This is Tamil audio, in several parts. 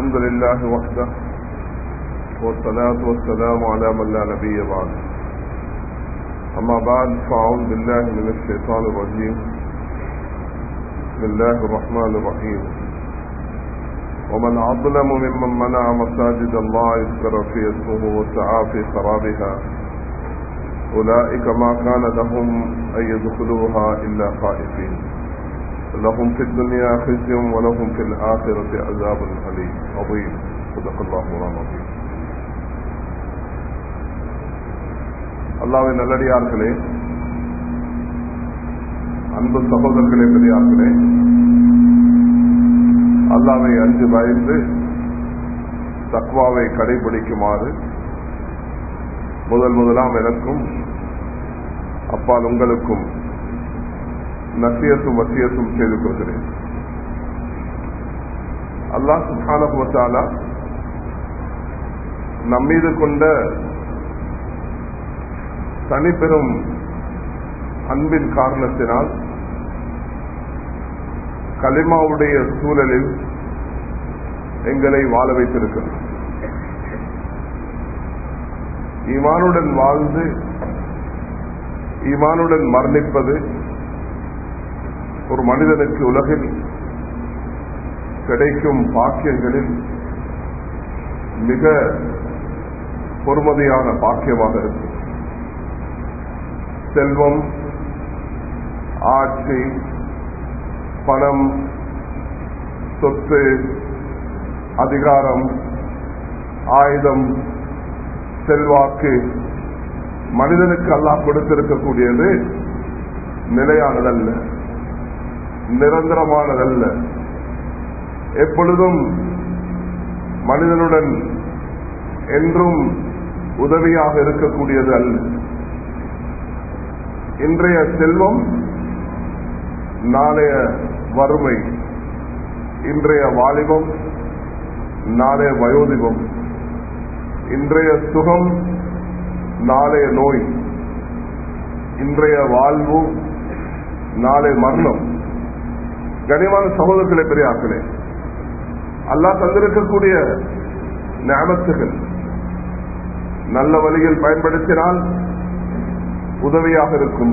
الحمد لله وحده والصلاة والسلام على من لا نبي بعد. أما بعد فأعوذ بالله من الشيطان الرجيم. بسم الله الرحمن الرحيم. ومن أظلم ممن منع مساجد الله يذكر في اسمه وسعى في خرابها. أولئك ما كان لهم أن يدخلوها إلا خائفين. لهم في الدنيا خزي ولهم في الآخرة عذاب أليم عظيم صدق الله العظيم அல்லாவின் நல்லடியார்களே அன்பு சகோதரர்களே பெரியார்களே அல்லாவை அஞ்சு பயந்து தக்வாவை கடைபிடிக்குமாறு முதல் முதலாம் எனக்கும் அப்பால் உங்களுக்கும் நசியத்தும் வசியத்தும் செய்து கொள்கிறேன் அல்லாஹ் சுபானுவத்தாலா நம்மீது கொண்ட தனிப்பெரும் அன்பின் காரணத்தினால் கலிமாவுடைய சூழலில் எங்களை வாழ வைத்திருக்கிறார் ஈமானுடன் வாழ்ந்து ஈமானுடன் மரணிப்பது ஒரு மனிதனுக்கு உலகில் கிடைக்கும் பாக்கியங்களில் மிக பொறுமதியான பாக்கியமாக இருக்கும் செல்வம் ஆட்சி பணம் சொத்து அதிகாரம் ஆயுதம் செல்வாக்கு மனிதனுக்கு அல்லாஹ் கொடுத்திருக்கக்கூடியது நிலையானதல்ல. நிரந்தரமானதல்ல. எப்பொழுதும் மனிதனுடன் என்றும் உதவியாக இருக்கக்கூடியது அல்ல. இன்றைய செல்வம் நாளைய வறுமை இன்றைய வாலிபம் நாளைய வயோதிபம். இன்றைய சுகம் நாளைய நோய். இன்றைய வாழ்வு நாளை மரணம். கனிவான சகோதரர்களே பெரியாக்களே அல்லா தந்திருக்கக்கூடிய ஞாபகத்துகள் நல்ல வழியில் பயன்படுத்தினால் உதவியாக இருக்கும்.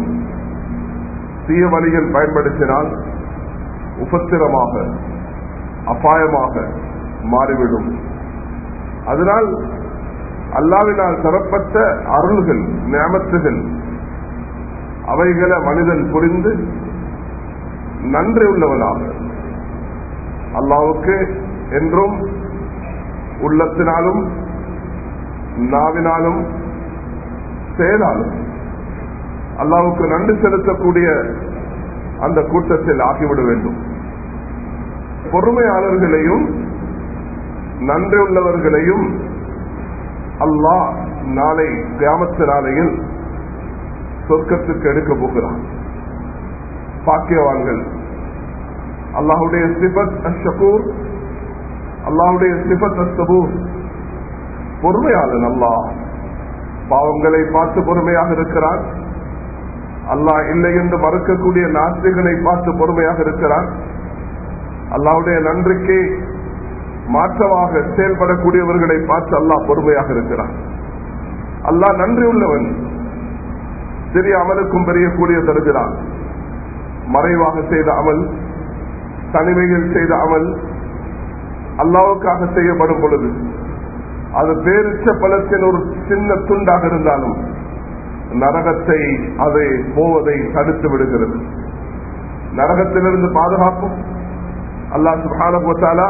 தீய வழியில் பயன்படுத்தினால் உபத்திரமாக அபாயமாக மாறிவிடும். அதனால் அல்லாவினால் தரப்பட்ட அருள்கள் நியமத்துகள் அவைகளை மனிதன் புரிந்து நன்றி உள்ளவனாக. அல்லாவுக்கு என்றும் உள்ளத்தினாலும் நாவினாலும் செயலாலும் அல்லாவுக்கு நன்றி செலுத்தக்கூடிய அந்த கூட்டத்தில் ஆகிவிட வேண்டும். பொறுமையாளர்களையும் நன்றி உள்ளவர்களையும் அல்லாஹ் நாளை கிராமத்து நாளையில் சொர்க்கத்துக்கு எடுக்க போகிறான். பாக்கியவான்கள். அல்லாஹுடைய சிபத் அஷகூர் அல்லாஹுடைய சிபத் அஸ்தபூர். பொறுமையாளன் அல்லாஹ். பாவங்களை பார்த்து பொறுமையாக இருக்கிறான். அல்லாஹ் இல்லை என்று மறுக்கக்கூடிய நாஸ்திகளை பார்த்து பொறுமையாக இருக்கிறான். அல்லாவுடைய நன்றிக்கு மாற்றமாக செயல்படக்கூடியவர்களை பார்த்து அல்லாஹ் பொறுமையாக இருக்கிறான். அல்லாஹ் நன்றி உள்ளவன். சிறிய அமலுக்கும் பெரிய கூடிய தருகிறான். மறைவாக செய்த அமல் தனிமையில் செய்த அமல் அல்லாவுக்காக செய்யப்படும் பொழுது அது பேரிச்ச பலத்தின் ஒரு சின்ன துண்டாக இருந்தாலும் நரகத்தை அதை போவதை தடுத்து விடுகிறது. நரகத்திலிருந்து பாதுகாப்பும் அல்லா சுபானா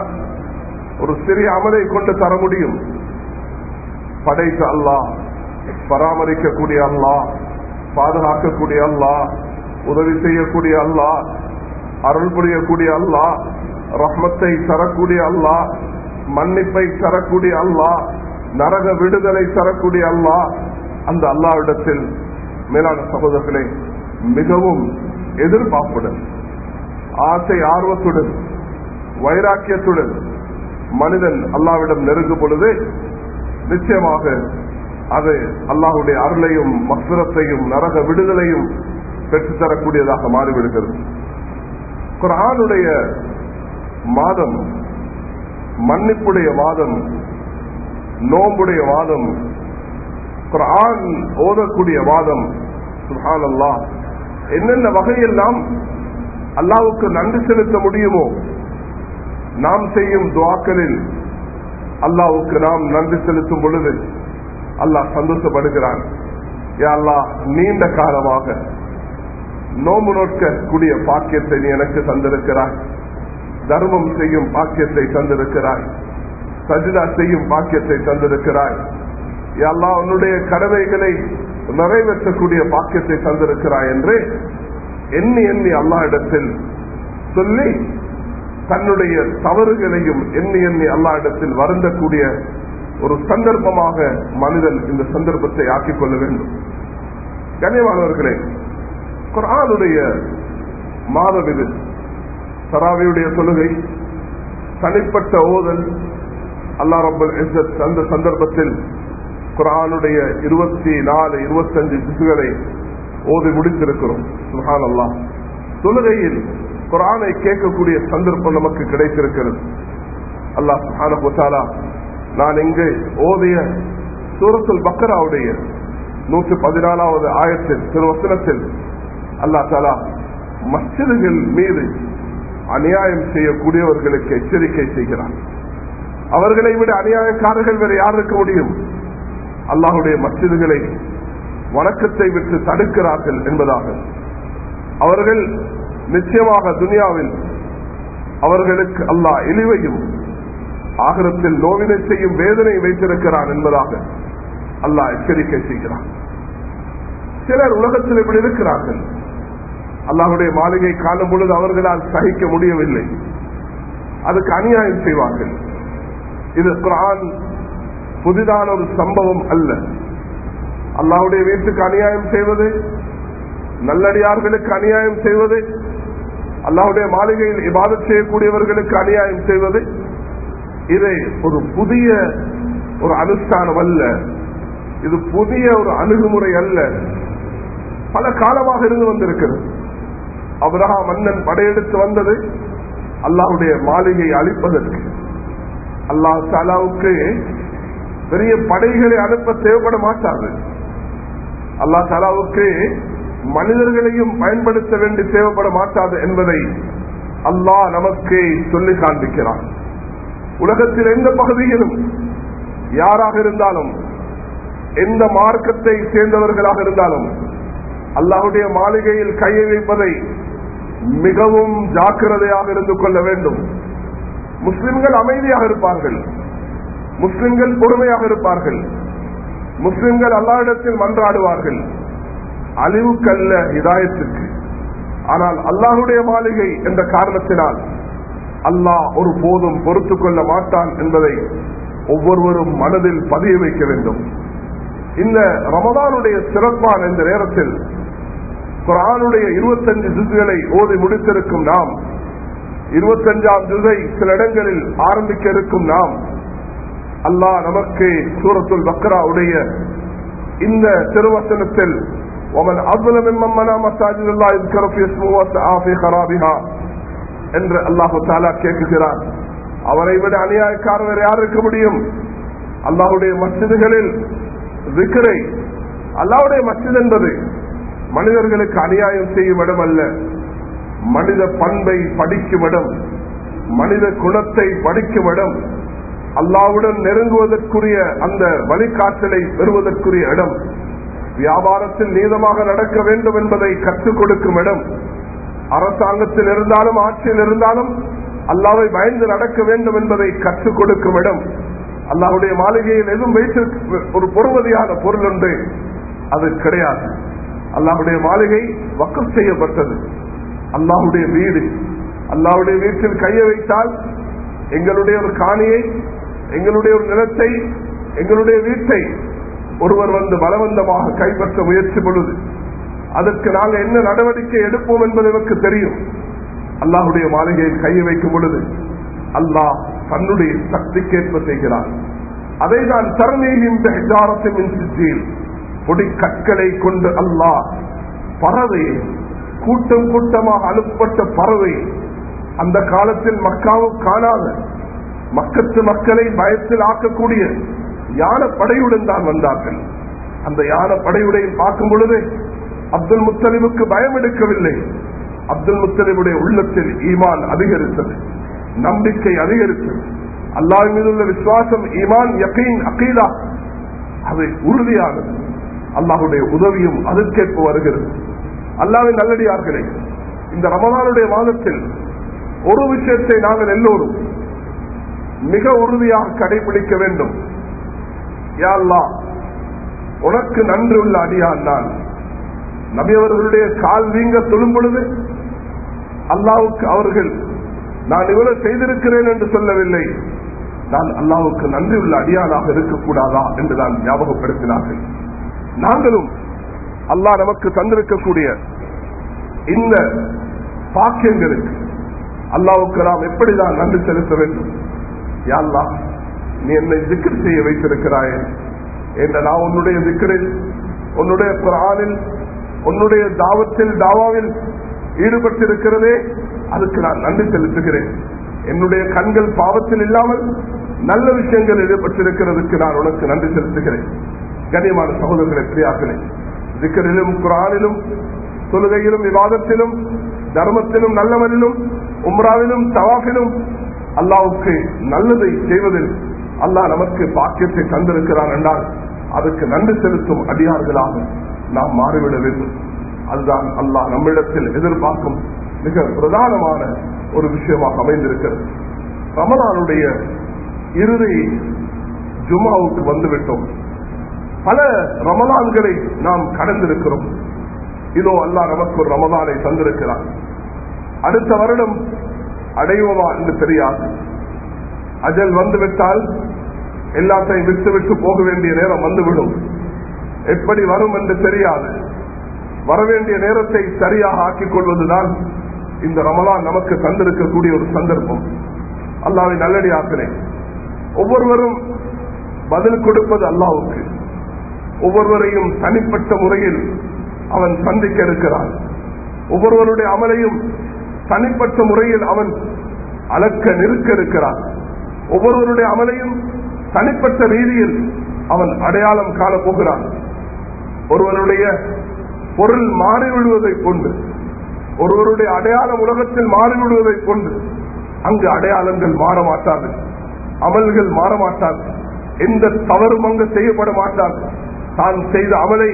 ஒரு சிறிய அமலை கொண்டு தர முடியும். படைத்த அல்லாஹ் பராமரிக்கக்கூடிய அல்லாஹ் பாதுகாக்கக்கூடிய அல்லாஹ் உதவி செய்யக்கூடிய அல்லாஹ் அருள் புரியக்கூடிய அல்லாஹ் ரஹ்மத்தை தரக்கூடிய அல்லாஹ் மன்னிப்பை தரக்கூடிய அல்லாஹ் நரக விடுதலை தரக்கூடிய அல்லாஹ். அந்த அல்லாவிடத்தில் மேலான சகோதரர்களே மிகவும் எதிர்பார்ப்புடன் ஆசை ஆர்வத்துடன் வைராக்கியத்துடன் மனிதன் அல்லாவிடம் நெருங்கும் பொழுது நிச்சயமாக அது அல்லாஹுடைய அருளையும் மஸ்வரத்தையும் நரக விடுதலையும் பெற்றுத்தரக்கூடியதாக மாறிவிடுகிறது. குரானுடைய மாதம் மன்னிப்புடைய வாதம் நோம்புடைய வாதம் குரான் ஓதக்கூடிய வாதம் சுஹான் அல்லா என்னென்ன வகையெல்லாம் அல்லாவுக்கு நன்றி செலுத்த முடியுமோ நாம் செய்யும் துவாக்களில் அல்லாவுக்கு நாம் நன்றி செலுத்தும் பொழுது அல்லாஹ் சந்தோஷப்படுகிறான். யா அல்லாஹ் நீண்ட காலமாக நோம்பு நோக்கக்கூடிய பாக்கியத்தை நீ எனக்கு தந்திருக்கிறாய். தர்மம் செய்யும் பாக்கியத்தை தந்திருக்கிறாய். சஜிதா செய்யும் பாக்கியத்தை தந்திருக்கிறாய். எல்லா உன்னுடைய கடமைகளை நிறைவேற்றக்கூடிய பாக்கியத்தை தந்திருக்கிறாய் என்று எண்ணி எண்ணி அல்லா இடத்தில் சொல்லி தன்னுடைய தவறுகளையும் எண்ணி எண்ணி அல்லா இடத்தில் வருந்தக்கூடிய ஒரு சந்தர்ப்பமாக மனிதன் இந்த சந்தர்ப்பத்தை ஆக்கிக் கொள்ள வேண்டும். கனியமானவர்களே குரானுடைய மாதம் இது. சராவியுடைய தொழுகை தனிப்பட்ட ஓதல் அல்லா ரபுல் அந்த சந்தர்ப்பத்தில் குரானுடைய இருபத்தி நாலு இருபத்தஞ்சு திசுகளை ஓதி முடித்திருக்கிறோம். சுஹான் அல்லா தொழுகையில் குரானை கேட்கக்கூடிய சந்தர்ப்பம் நமக்கு கிடைத்திருக்கிறது. அல்லாஹ் சுஹான நான் இங்கு ஓதிய சூரத்துல் பக்கராவுடைய நூற்றி பதினாலாவது ஆயத்தில் திருவசனத்தில் அல்லா தாலா மஸ்ஜிதுகள் மீது அநியாயம் செய்யக்கூடியவர்களுக்கு எச்சரிக்கை செய்கிறார் அவர்களை விட அநியாயக்காரர்கள் வேறு யார் இருக்க முடியும்? அல்லாஹுடைய மஸ்ஜிதுகளை வணக்கத்தை விட்டு தடுக்கிறார்கள் என்பதாக. அவர்கள் நிச்சயமாக துனியாவில் அவர்களுக்கு அல்லாஹ் இழிவையும் ஆகரத்தில் நோவினை செய்யும் வேதனை வைத்திருக்கிறான் என்பதாக அல்லாஹ் எச்சரிக்கை செய்கிறான். சிலர் உலகத்தில் இப்படி இருக்கிறார்கள். அல்லாஹுடைய மாளிகை காணும் பொழுது அவர்களால் சகிக்க முடியவில்லை. அதுக்கு அநியாயம் செய்வார்கள். இது குரான் புதிதான ஒரு சம்பவம் அல்ல. அல்லாஹுடைய வீட்டுக்கு அநியாயம் செய்வது நல்லடியார்களுக்கு அநியாயம் செய்வது அல்லாஹுடைய மாளிகையில் இபாதம் செய்யக்கூடியவர்களுக்கு அநியாயம் செய்வது இதை ஒரு புதிய ஒரு அனுஷ்டானம் அல்ல. இது புதிய ஒரு அணுகுமுறை அல்ல. பல காலமாக இருந்து வந்திருக்கிறது. அபிரஹா மன்னன் படையெடுத்து வந்தது அல்லாஹுடைய மாளிகை அழிப்பதற்கு. அல்லாஹ் சாலாவுக்கு பெரிய படைகளை அனுப்ப தேவைப்பட மாட்டாது அல்லா சாலாவுக்கு மனிதர்களையும் பயன்படுத்த வேண்டி தேவைப்பட மாட்டாது என்பதை அல்லாஹ் நமக்கு சொல்லி காண்பிக்கிறான். உலகத்தில் எந்த பகுதியிலும் யாராக இருந்தாலும் எந்த மார்க்கத்தை சேர்ந்தவர்களாக இருந்தாலும் அல்லாஹுடைய மாளிகையில் கையை வைப்பதை மிகவும் ஜாக்கிரதையாக இருந்து கொள்ள வேண்டும். முஸ்லிம்கள் அமைதியாக இருப்பார்கள். முஸ்லிம்கள் பொறுமையாக இருப்பார்கள். முஸ்லிம்கள் அல்லாஹிடத்தில் மன்றாடுவார்கள். அழிவுக்கல்ல இதாயத்திற்கு ஆனால் அல்லாஹுடைய மாளிகை என்ற காரணத்தினால் அல்லாஹ் ஒரு போதும் பொறுத்து கொள்ள மாட்டான் என்பதை ஒவ்வொருவரும் மனதில் பதிய வைக்க வேண்டும். இந்த ரமதானுடைய சிறப்பான இந்த நேரத்தில் குரானுடைய இருபத்தஞ்சு ஜிசுகளை ஓதி முடித்திருக்கும் நாம் இருபத்தஞ்சாம் ஜிசை சில இடங்களில் ஆரம்பிக்க இருக்கும் நாம் அல்லாஹ் நமக்கு சூரத்துல் பக்ராவுடைய இந்த திருவசனத்தில் ومن أظلم ممن منع مساجد الله يذكر في اسمه وسعى في خرابها என்று அல்லாஹு தாலா கேட்குகிறான் அவரை விட அநியாயக்காரர் யார் இருக்க முடியும் அல்லாஹுடைய மசிதுகளில் விக்கிரை அல்லாவுடைய மசித் என்பது மனிதர்களுக்கு அநியாயம் செய்யும் இடம் அல்ல. மனித பண்பை படிக்கும் இடம் மனித குணத்தை படிக்கும் இடம் அல்லாவுடன் நெருங்குவதற்குரிய அந்த வழிகாட்டலை பெறுவதற்குரிய இடம். வியாபாரத்தில் நீதமாக நடக்க வேண்டும் என்பதை கற்றுக் கொடுக்கும் இடம். அரசாங்கத்தில் இருந்தாலும் ஆட்சியில் இருந்தாலும் அல்லாவை பயந்து நடக்க வேண்டும் என்பதை கற்றுக் கொடுக்கும் இடம். அல்லாவுடைய மாளிகையில் எதுவும் வைத்திருக்க ஒரு பொறுமதியான பொருள் உண்டு அது கிடையாது. அல்லாவுடைய மாளிகை வக்கம் செய்யப்பட்டது. அல்லாஹுடைய வீடு. அல்லாவுடைய வீட்டில் கையை வைத்தால் எங்களுடைய ஒரு காணியை எங்களுடைய ஒரு நிலத்தை எங்களுடைய வீட்டை ஒருவர் வந்து பலவந்தமாக கைப்பற்ற முயற்சி பொழுது அதற்கு நாங்கள் என்ன நடவடிக்கை எடுப்போம் என்பது எனக்கு தெரியும். அல்லாஹுடைய மாளிகையில் கையை வைக்கும் பொழுது அல்லாஹ் தன்னுடைய சக்திக்கேற்ப செய்கிறார் அதை தான் தரணியின் சித்தியில் பொடிக்கற்களை கொண்டு அல்லாஹ் பறவை கூட்டம் கூட்டமாக அனுப்பப்பட்ட பறவை. அந்த காலத்தில் மக்காவும் காணாத மக்கத்து மக்களை பயத்தில் ஆக்கக்கூடிய யான படையுடன் தான் வந்தார்கள். அந்த யான படையுடன் பார்க்கும் பொழுது அப்துல் முத்தலிமுக்கு பயம் எடுக்கவில்லை. அப்துல் முத்தலிமுடைய உள்ளத்தில் ஈமான் அதிகரித்தது நம்பிக்கை அதிகரித்தது. அல்லாஹ் மீது உள்ள விசுவாசம் ஈமான் யகீன் அகீதா அது உறுதியானது. அல்லாஹுடைய உதவியும் அதற்கேற்ப வருகிறது. அல்லாவின் நல்லடியார்களே இந்த ரமதானுடைய மாதத்தில் ஒரு விஷயத்தை நாங்கள் எல்லோரும் மிக உறுதியாக கடைபிடிக்க வேண்டும். யா அல்லாஹ் உனக்கு நன்றி உள்ள அடியான் நான். நபியவர்களுடைய கால் வீங்க தொழும் பொழுது அல்லாவுக்கு அவர்கள் நான் இவ்வளவு செய்திருக்கிறேன் என்று சொல்லவில்லை. நான் அல்லாவுக்கு நன்றி உள்ள அடியானாக இருக்கக்கூடாதா என்று நான் ஞாபகப்படுத்தினார்கள். நாங்களும் அல்லாஹ் நமக்கு தந்திருக்கக்கூடிய இந்த பாக்கியங்களுக்கு அல்லாவுக்கு நாம் எப்படிதான் நன்றி செலுத்த வேண்டும்? யாழ்லா நீ என்னை திக்கர் செய்ய வைத்திருக்கிறாயே. என்ற நான் உன்னுடைய திக்கரில் உன்னுடைய குரானில் உன்னுடைய தாவத்தில் தாவாவில் ஈடுபட்டிருக்கிறதே அதுக்கு நான் நன்றி செலுத்துகிறேன். என்னுடைய கண்கள் பாவத்தில் இல்லாமல் நல்ல விஷயங்கள் ஈடுபட்டிருக்கிறதுக்கு நான் உனக்கு நன்றி செலுத்துகிறேன். கண்ணியமான சகோதரர்களை பிரியாக்களை. திக்கரிலும் குரானிலும் தொழுகையிலும் விவாதத்திலும் தர்மத்திலும் நல்லவனிலும் உம்ராவிலும் தவாஃபிலும் அல்லாவுக்கு நல்லதை செய்வதில் அல்லாஹ் நமக்கு பாக்கியத்தை தந்திருக்கிறான் என்றால் அதுக்கு நன்றி செலுத்தும் அதிகாரிகளாக நாம் மாறிவிட வேண்டும். அதுதான் அல்லாஹ் நம்மிடத்தில் எதிர்பார்க்கும் மிக பிரதானமான ஒரு விஷயமாக அமைந்திருக்கிறது. ரமலானுடைய இறுதி ஜுமாவுக்கு வந்துவிட்டோம். பல ரமலான்களை நாம் கடந்திருக்கிறோம். இதோ அல்லாஹ் நமக்கு ஒரு ரமலானை தந்திருக்கிறார் அடுத்த வருடம் அடைவோமா என்று தெரியாது. அஜல் வந்துவிட்டால் எல்லாத்தையும் விட்டு விட்டு போக வேண்டிய நேரம் வந்துவிடும். எப்படி வரும் என்று தெரியாது. வரவேண்டிய நேரத்தை சரியாக ஆக்கிக் கொள்வதுதான் இந்த ரமலான் நமக்கு தந்திருக்கக்கூடிய ஒரு சந்தர்ப்பம். அல்லாவை நல்லடியாக்கிறேன் ஒவ்வொருவரும் பதில் கொடுப்பது அல்லாவுக்கு ஒவ்வொருவரையும் தனிப்பட்ட முறையில் அவன் சந்திக்க இருக்கிறான். ஒவ்வொருவருடைய அமலையும் தனிப்பட்ட முறையில் அவன் அளக்க நிற்க இருக்கிறான். ஒவ்வொருவருடைய அமலையும் தனிப்பட்ட ரீதியில் அவன் அடையாளம் காணப்போகிறான். ஒருவனுடைய பொருள் மாறிவிடுவதைக் கொண்டு ஒருவருடைய அடையாளம் உலகத்தில் மாறிவிடுவதைக் கொண்டு அங்கு அடையாளங்கள் மாற அமல்கள் மாற எந்த தவறும் அங்கு செய்யப்பட மாட்டாது தான் செய்த அமலை.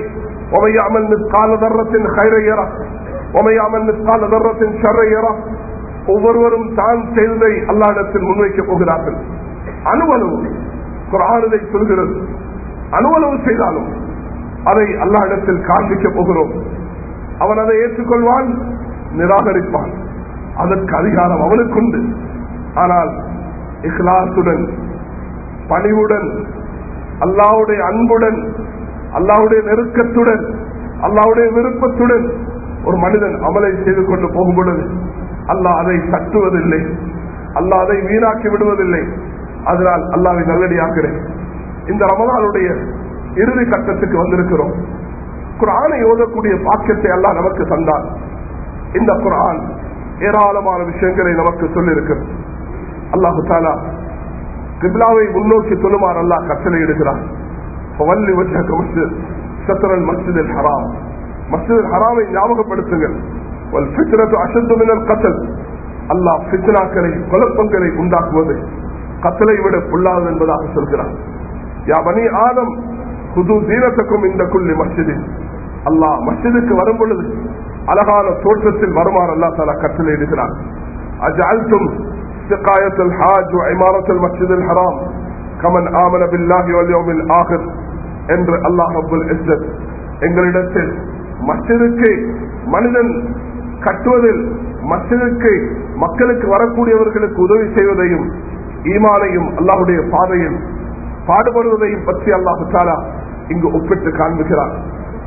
ஒமையாமல் நிற்கால தர்றத்தின் கைரையரா ஒமையாமல் நிற்கால தர்றத்தின் சரையரா ஒவ்வொருவரும் தான் செய்ததை அல்லாடத்தில் முன்வைக்கப் போகிறார்கள். அனுவலவு குரானதை சொல்கிறது. அனுவலவு செய்தாலும் அதை அல்லாஹிடத்தில் காண்பிக்க போகிறோம். அவன் அதை ஏற்றுக்கொள்வான் நிராகரிப்பான். அதற்கு அதிகாரம் அவனுக்குண்டு. ஆனால் இஹ்லாசுடன் பணிவுடன் அல்லாவுடைய அன்புடன் அல்லாவுடைய நெருக்கத்துடன் அல்லாவுடைய விருப்பத்துடன் ஒரு மனிதன் அமலை செய்து கொண்டு போகும் பொழுது அல்லாஹ் அதை தட்டுவதில்லை அல்லாஹ் அதை வீணாக்கி விடுவதில்லை. அதனால் அல்லாவை நல்லடியாக்கிறேன் இந்த ரமதானுடைய இறுதி கட்டத்துக்கு வந்திருக்கிறோம். குரானை ஓதக்கூடிய பாக்கியத்தை எல்லாம் நமக்கு தந்தான் இந்த குரான் ஏராளமான விஷயங்களை நமக்கு சொல்லியிருக்கிறது. அல்லாஹு தாலா கிப்லாவை முன்னோக்கி சொல்லுமாறு அல்லாஹ் கட்டளை எடுக்கிறான் வள்ளி வச்ச சத்ரல் மஸ்ஜித் ஹராம் மஸ்ஜித் ஹராமை ஞாபகப்படுத்துங்கள் கத்தல் அல்லாஹ் பித்னாக்களை குழப்பங்களை உண்டாக்குவது கத்தலை விட புல்லாது என்பதாக சொல்கிறான் யா பனி ஆதம் புது தீனத்துக்கும் இந்த குள்ளி மஸ்ஜிதில் அல்லாஹ் மஸ்ஜிதுக்கு வரும் பொழுது அழகான தோற்றத்தில் வருமாறு அல்லா தாலா கட்டளை எடுக்கிறார் அஜால்தும் سقاية الحاج وعمارة المسجد الحرام كمن آمن بالله واليوم الآخر என்று அல்லாஹ் ரபுல் இஸ்ஸத் எங்களிடத்தில் மஸ்ஜிதுக்கு மனிதன் கட்டுவதில் மஸ்ஜிதுக்கு மக்களுக்கு வரக்கூடியவர்களுக்கு உதவி செய்வதையும் ஈமானையும் அல்லாஹுடைய பாதையில் பாடுபடுவதையும் பற்றி அல்லாஹு தாலா இங்கு ஒப்பிட்டு காண்பிக்கிறார்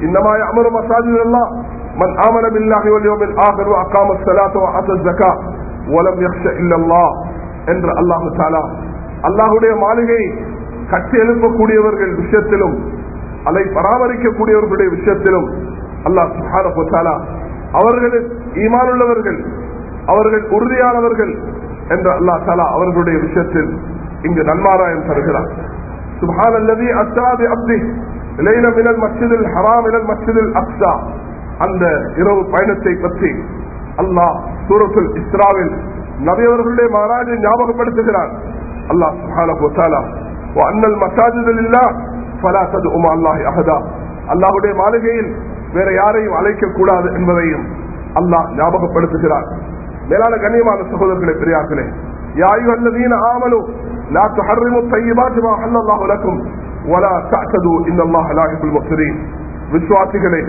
இன்னமாய் அமரு மசாஜில் எல்லாம் من آمن بالله واليوم الآخر وأقام الصلاة وآتى الزكاة ولم يخش إلا الله என்று அல்லாஹு தாலா அல்லாஹுடைய மாளிகை கட்டி எழுப்பக்கூடியவர்கள் விஷயத்திலும் அதை பராமரிக்கக்கூடியவர்களுடைய விஷயத்திலும் அல்லாஹ் சுஹான போச்சாலா அவர்களுக்கு ஈமானுள்ளவர்கள் அவர்கள் உறுதியானவர்கள் என்ற அல்லா தாலா அவர்களுடைய விஷயத்தில் இங்கு நன்மாராயம் தருகிறார். சுஹான் அல்லது அச்சாது அப்தி இளைன மினல் மசிதில் ஹராம் இனல் மசிதில் அப்சா அந்த இரவு பயணத்தை பற்றி அல்லாஹ் சூரத்துல் இஸ்ராவில் நபியவர்களுடைய மாநாடு ஞாபகப்படுத்துகிறார். அல்லாஹ் சுஹான போச்சாலா தஆலா அன்னல் இல்லா லில்லாஹ் ஃபலா ததுஉ அல்லாஹி அஹதா அல்லாஹுடைய மாளிகையில் வேற யாரையும் அழைக்க கூடாது என்பதையும் அல்லாஹ் ஞாபகப்படுத்துகிறார் மேலான கண்ணியமான சகோதரர்களை பெரியார்களே யா அய்யுஹல்லதீன ஆமனு லா துஹர்ரிமு தையிபாத்தி மா ஹல்லல்லாஹு லக்கும் வலா தஅதது இன்னல்லாஹ லா யுஹிப்புல் முஃப்ஸிதீன் விசுவாசிகளே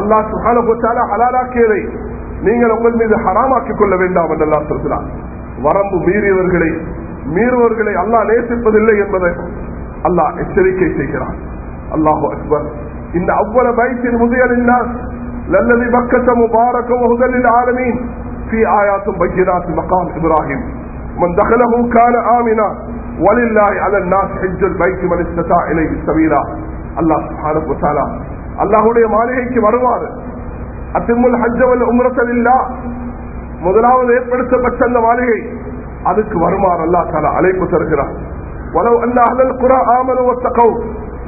அல்லாஹ் சுப்ஹானஹு வ தஆலா ஹலாலாக்கியதை நீங்கள் உங்கள் மீது ஹராமாக்கிக் கொள்ள வேண்டாம் என்று அல்லாஹ் சொல்கிறார் வரம்பு மீறியவர்களை மீறுவர்களை அல்லாஹ் நேசிப்பதில்லை என்பதை அல்லாஹ் எச்சரிக்கை செய்கிறான் அல்லாஹு அக்பர் இந்த அவ்வள பைத்தின் முதியல் லல்லதி பக்கத்த முபாரக வஹுதல் ஆலமீன் في آيات بينات مقام إبراهيم من دخله كان آمنا ولله على الناس حج البيت من استطاع إليه سبيلا الله سبحانه وتعالى அல்லாஹுடைய மாளிகைக்கு வருவார் அத்திமுல் ஹஜ்ஜவல் உம்ரத்தலில்லா முதலாவது ஏற்படுத்தப்பட்ட அந்த மாளிகை அதுக்கு வருமாறு அல்லா தாலா அழைப்பு தருகிறார் ولو أن أهل القرى آمنوا واتقوا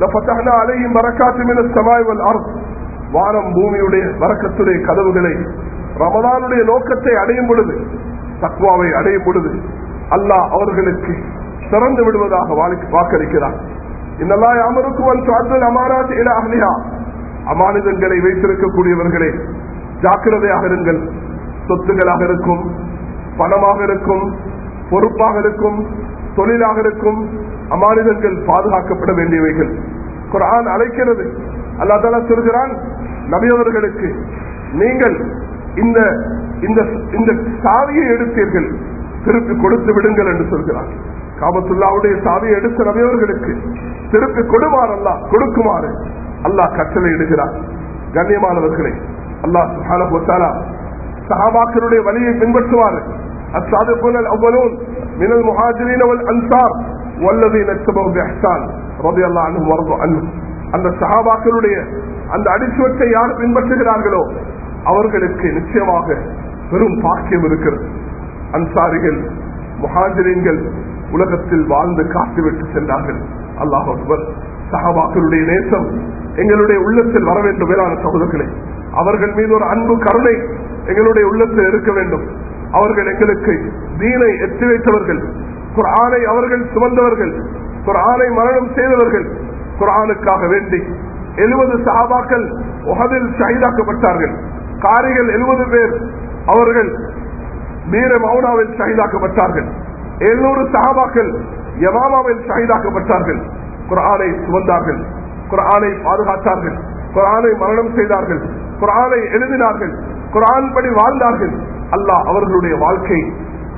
لفتحنا عليهم بركات من السماء والأرض வானம் பூமியுடைய வரக்கத்துடைய கதவுகளை ரமதானுடைய நோக்கத்தை அடையும் பொழுது தக்வாவை அடையும் பொழுது அல்லாஹ் அவர்களுக்கு திறந்து விடுவதாக வாக்களிக்கிறார் இன்னெல்லாம் அமருக்குவன் அமாராஜ் இல அஹ்லிஹா அமானிதங்களை வைத்திருக்கக்கூடியவர்களே ஜாக்கிரதையாக இருங்கள் சொத்துகளாக இருக்கும் பணமாக இருக்கும் பொறுப்பாக இருக்கும் தொழிலாக இருக்கும் அமானிதங்கள் பாதுகாக்கப்பட வேண்டியவைகள். குரான் அழைக்கிறது. அல்லா தலா சொல்கிறான் நபியவர்களுக்கு நீங்கள் இந்த இந்த இந்த சாவியை எடுத்தீர்கள். திருப்பி கொடுத்து விடுங்கள் என்று சொல்கிறார் காபத்துல்லாவுடைய சாவியை எடுத்த நபியவர்களுக்கு திருப்பி கொடுமாறு அல்லா கொடுக்குமாறு அல்லாஹ் கட்டளை இடுகிறார். கண்ணியமானவர்களே அல்லாஹ் சுஹானா சஹாபாக்களுடைய வழியை பின்பற்றுவார்கள் السابقون الأولون من المهاجرين والأنصار والذين اتبعوا بإحسان رضي الله عنهم ورضوا عنه அந்த சஹாபாக்களுடைய அந்த அடிச்சுவத்தை யார் பின்பற்றுகிறார்களோ அவர்களுக்கு நிச்சயமாக பெரும் பாக்கியம் இருக்கிறது அன்சாரிகள் முஹாஜிரீன்கள் உலகத்தில் வாழ்ந்து காத்துவிட்டு சென்றார்கள் அல்லாஹ் அக்பர் சஹாபாக்களுடைய நேசம் எங்களுடைய உள்ளத்தில் வர வேண்டும் மேலான சகோதரர்களே அவர்கள் மீது ஒரு அன்பு கருணை எங்களுடைய உள்ளத்தில் இருக்க வேண்டும் அவர்கள் எங்களுக்கு தீனை எத்தி வைத்தவர்கள். குரானை அவர்கள் சுமந்தவர்கள். குரானை மரணம் செய்தவர்கள். குரானுக்காக வேண்டி எழுபது சஹாபாக்கள் உகதில் ஷஹீதாக்கப்பட்டார்கள். காரிகள் எழுபது பேர் அவர்கள் வீர மௌனாவில் ஷஹீதாக்கப்பட்டார்கள். எழுநூறு சஹாபாக்கள் யமாமாவில் ஷஹீதாக்கப்பட்டார்கள். குரானை சுமந்தார்கள். குரானை பாதுகாத்தார்கள். குரானை மரணம் செய்தார்கள். குரானை எழுதினார்கள். குரான் படி வாழ்ந்தார்கள். அல்லாஹ் அவர்களுடைய வாழ்க்கை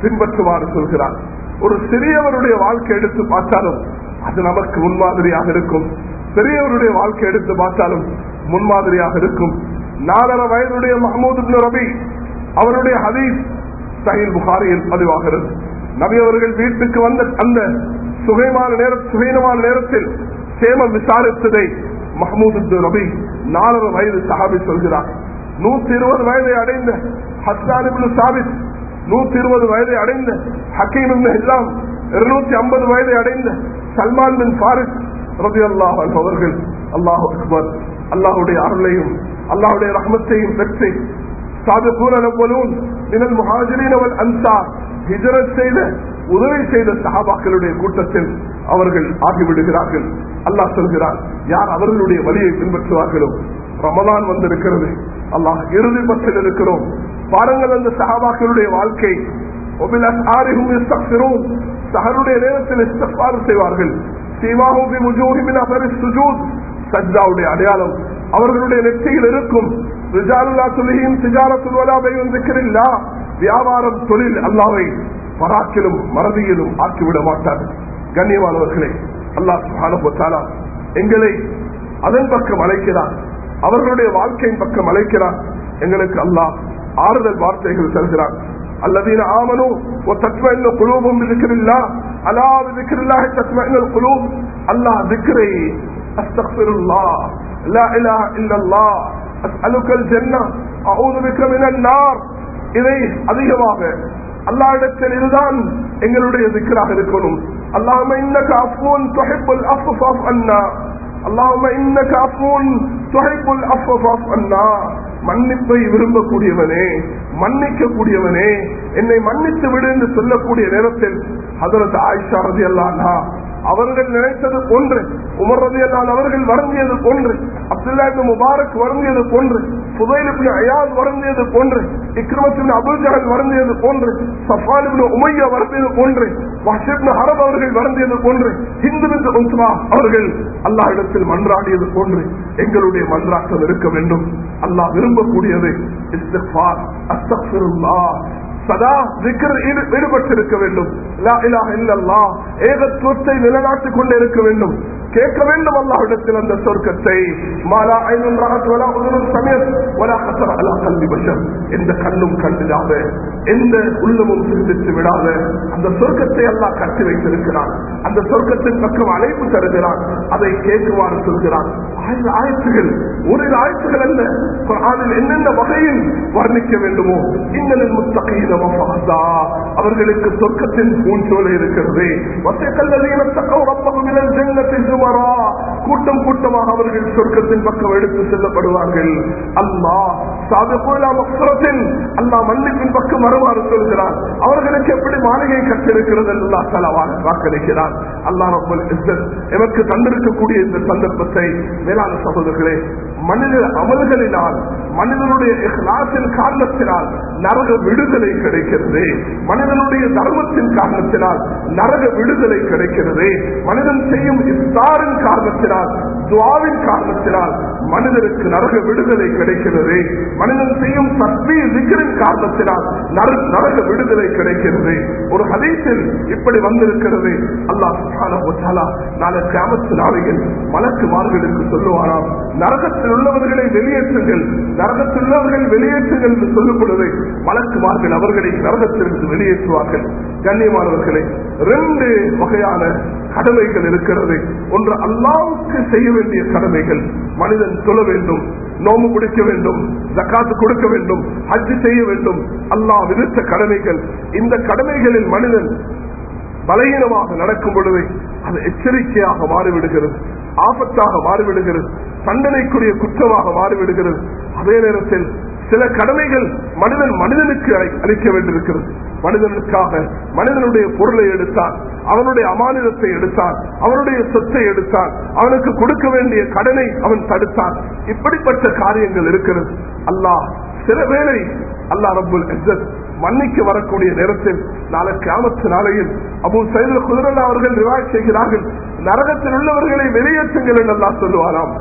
பின்பற்றுமாறு சொல்கிறார் ஒரு சிறியவருடைய வாழ்க்கை எடுத்து பார்த்தாலும் அது நமக்கு முன்மாதிரியாக இருக்கும். பெரியவருடைய வாழ்க்கை எடுத்து பார்த்தாலும் முன்மாதிரியாக இருக்கும். நாலரை வயதுடைய மஹமூது ரபி அவருடைய ஹதீஸ் சஹில் புகாரியில் பதிவாகிறது. நபி அவர்கள் வீட்டுக்கு வந்த அந்த சுகைமான நேர சுகைனமான நேரத்தில் சேமம் விசாரித்ததை மஹமூது ரபி நாலரை வயது சஹாபி சொல்கிறார். நூத்தி இருபது வயதை அடைந்த ஹஸ்தானிபுல் சாபித் நூத்தி இருபது வயதை அடைந்த ஹக்கீம் எல்லாம் இருநூத்தி ஐம்பது வயதை அடைந்த சல்மான் பின் பாரிஸ் ரபி அல்லாஹ் அவர்கள் அல்லாஹு அக்பர் அல்லாஹுடைய அருளையும் அல்லாஹுடைய ரஹமத்தையும் பெற்று சாதகூரன் மினல் முஹாஜரின் அவள் அன்சார் ஹிஜரத் செய்த உதவி செய்த சஹாபாக்களுடைய கூட்டத்தில் அவர்கள் ஆகிவிடுகிறார்கள். அல்லாஹ் சொல்கிறார் யார் அவர்களுடைய வழியை பின்பற்றுவார்களோ ரமதான் வந்திருக்கிறது. அல்லாஹ் இறுதி பற்றில் இருக்கிறோம். பாருங்கள் அந்த சஹாபாக்களுடைய வாழ்க்கை. சஹருடைய நேரத்தில் இஸ்தஃபார் செய்வார்கள். சஜ்ஜாவுடைய அடையாளம். அவர்களுடைய நெற்றியில் இருக்கும். வியாபாரம் தொழில் அல்லாவை பராக்கிலும் மறதியிலும் ஆக்கிவிட மாட்டார்கள் கண்ணியமானவர்களே அல்லாஹ் சுகான எங்களை அதன் பக்கம் அழைக்கிறார் அவர்களுடைய வாழ்க்கையின் பக்கம் அழைக்கிறார் எங்களுக்கு அல்லாஹ் ஆறுதல் வார்த்தைகள் தருகிறார் الذين آمنوا وتطمئن قلوبهم بذكر الله ألا بذكر الله تطمئن القلوب الله ذكري أستغفر الله لا إله إلا الله أسألك الجنة أعوذ بك من النار இதை அதிகமாக அல்லாஹிடத்தில் இதுதான் எங்களுடைய திக்கராக இருக்கணும் اللهم انك عفو تحب العفو فاعف அல்லாஹும இன்ன காப்போன் துகைப்புல் அஃப் அண்ணா மன்னிப்பை விரும்பக்கூடியவனே மன்னிக்க கூடியவனே என்னை மன்னித்து விடு என்று சொல்லக்கூடிய நேரத்தில் அதற்கு ஆயிஷா ரதி அல்லானா அவர்கள் நினைத்தது போன்று உமர் ரதி அவர்கள் வருந்தியது போன்று அப்துல்லா முபாரக் வருந்தியது போன்று புதையிலிபின் அயாத் வருந்தியது போன்று இக்ரமத்தின் அபுல்ஜஹல் வருந்தியது போன்று சஃபாலிபின் உமையா வருந்தியது போன்று ஹரப் அவர்கள் வருந்தியது போன்று ஹிந்து உஸ்மா அவர்கள் அல்லாஹ் இடத்தில் மன்றாடியது போன்று எங்களுடைய மன்றாட்டம் இருக்க வேண்டும். அல்லாஹ் விரும்பக்கூடியது சதா ஈடுபட்டிருக்க வேண்டும். லா ஏகத்துவத்தை நிலநாட்டிக் கொண்டே இருக்க வேண்டும். கேட்க வேண்டும் அல்லாவிடத்தில் அந்த சொர்க்கத்தை. மாலா ஐநூன் ராத் வலா வலா கல்வி பஷர். எந்த கண்ணும் கண்டிடாத எந்த உள்ளமும் சிந்தித்து விடாத அந்த சொர்க்கத்தை அல்லா கட்டி வைத்திருக்கிறான். அந்த சொர்க்கத்தின் பக்கம் அழைப்பு தருகிறான். அதை கேட்குமாறு சொல்கிறான். ஆயிரம் ஆயத்துகள். ஒரு ஆயத்துகள் அல்ல. அதில் என்னென்ன வகையில் வர்ணிக்க வேண்டுமோ இன்னலில் முத்தகையின அவர்களுக்கு சொர்க்கத்தின் பூஞ்சோலை இருக்கிறது. வசக்கல்லதீன தக்கவ ரப்பகும் மினல் கூட்டம் கூட்டமாக அவர்கள் சொர்க்கத்தின் பக்கம் எடுத்து செல்லப்படுவார்கள். அல்லா சாதகோலா மக்சரத்தின் அல்லாஹ் மன்னிப்பின் பக்கம் வருமாறு சொல்கிறார். அவர்களுக்கு எப்படி மாளிகை கட்டிருக்கிறது அல்லா அல்லாஹ் தலவாக வாக்களிக்கிறார் அல்லா ரப்பல் எமக்கு தந்திருக்கக்கூடிய இந்த சந்தர்ப்பத்தை மேலான சகோதரர்களே மனித அமல்களினால் மனிதனுடைய இஹ்லாசின் காரணத்தினால் நரக விடுதலை கிடைக்கிறது. மனிதனுடைய தர்மத்தின் காரணத்தினால் நரக விடுதலை கிடைக்கிறது. மனிதன் செய்யும் இஃப்தாரின் காரணத்தினால் துவாவின் காரணத்தினால் மனிதனுக்கு நரக விடுதலை கிடைக்கிறது. மனிதன் செய்யும் சக்தி சிக்கரின் காரணத்தினால் நரக விடுதலை கிடைக்கிறது. ஒரு ஹதீசில் இப்படி வந்திருக்கிறது. அல்லாஹ் சுப்ஹானஹு வ தஆலா நாளை நாளையில் மலக்குமார்களுக்கு சொல்லுவாராம் நரகத்தில் உள்ளவர்களை வெளியேற்றுங்கள் நரகத்தில் உள்ளவர்கள் வெளியேற்றுங்கள் என்று சொல்லும் பொழுது மலக்குமார்கள் அவர்களை நரகத்திலிருந்து வெளியேற்றுவார்கள். கண்ணியமானவர்களை ரெண்டு வகையான கடமைகள் இருக்கிறது. ஒன்று அல்லாவுக்கு செய்ய வேண்டிய கடமைகள். மனிதன் சொல்ல வேண்டும் நோம்பு பிடிக்க வேண்டும் ஜக்காத்து கொடுக்க வேண்டும் ஹஜ்ஜு செய்ய வேண்டும். அல்லாஹ் விதித்த கடமைகள். இந்த கடமைகளில் மனிதன் பலகீனமாக நடக்கும் பொழுது அது எச்சரிக்கையாக மாறிவிடுகிறது ஆபத்தாக மாறிவிடுகிறது தண்டனைக்குரிய குற்றமாக மாறிவிடுகிறது. அதே நேரத்தில் சில கடமைகள் மனிதன் மனிதனுக்கு அளிக்க வேண்டியிருக்கிறது. மனிதனுக்காக மனிதனுடைய பொருளை எடுத்தான் அவனுடைய அமானிதத்தை எடுத்தான் அவனுடைய சொத்தை எடுத்தான் அவனுக்கு கொடுக்க வேண்டிய கடனை அவன் தடுத்தான் இப்படிப்பட்ட காரியங்கள் இருக்கிறது. அல்லாஹ் சில வேளை அல்லாஹ் ரபுல் மன்னிக்கு வரக்கூடிய நேரத்தில் நாளை கிராமத்து நாளையில் அபு சைது குதிரன் அவர்கள் ரிவாய் செய்கிறார்கள். நரகத்தில் உள்ளவர்களை வெளியேற்றுங்கள் என்று அல்லாஹ் சொல்லுவாராம்.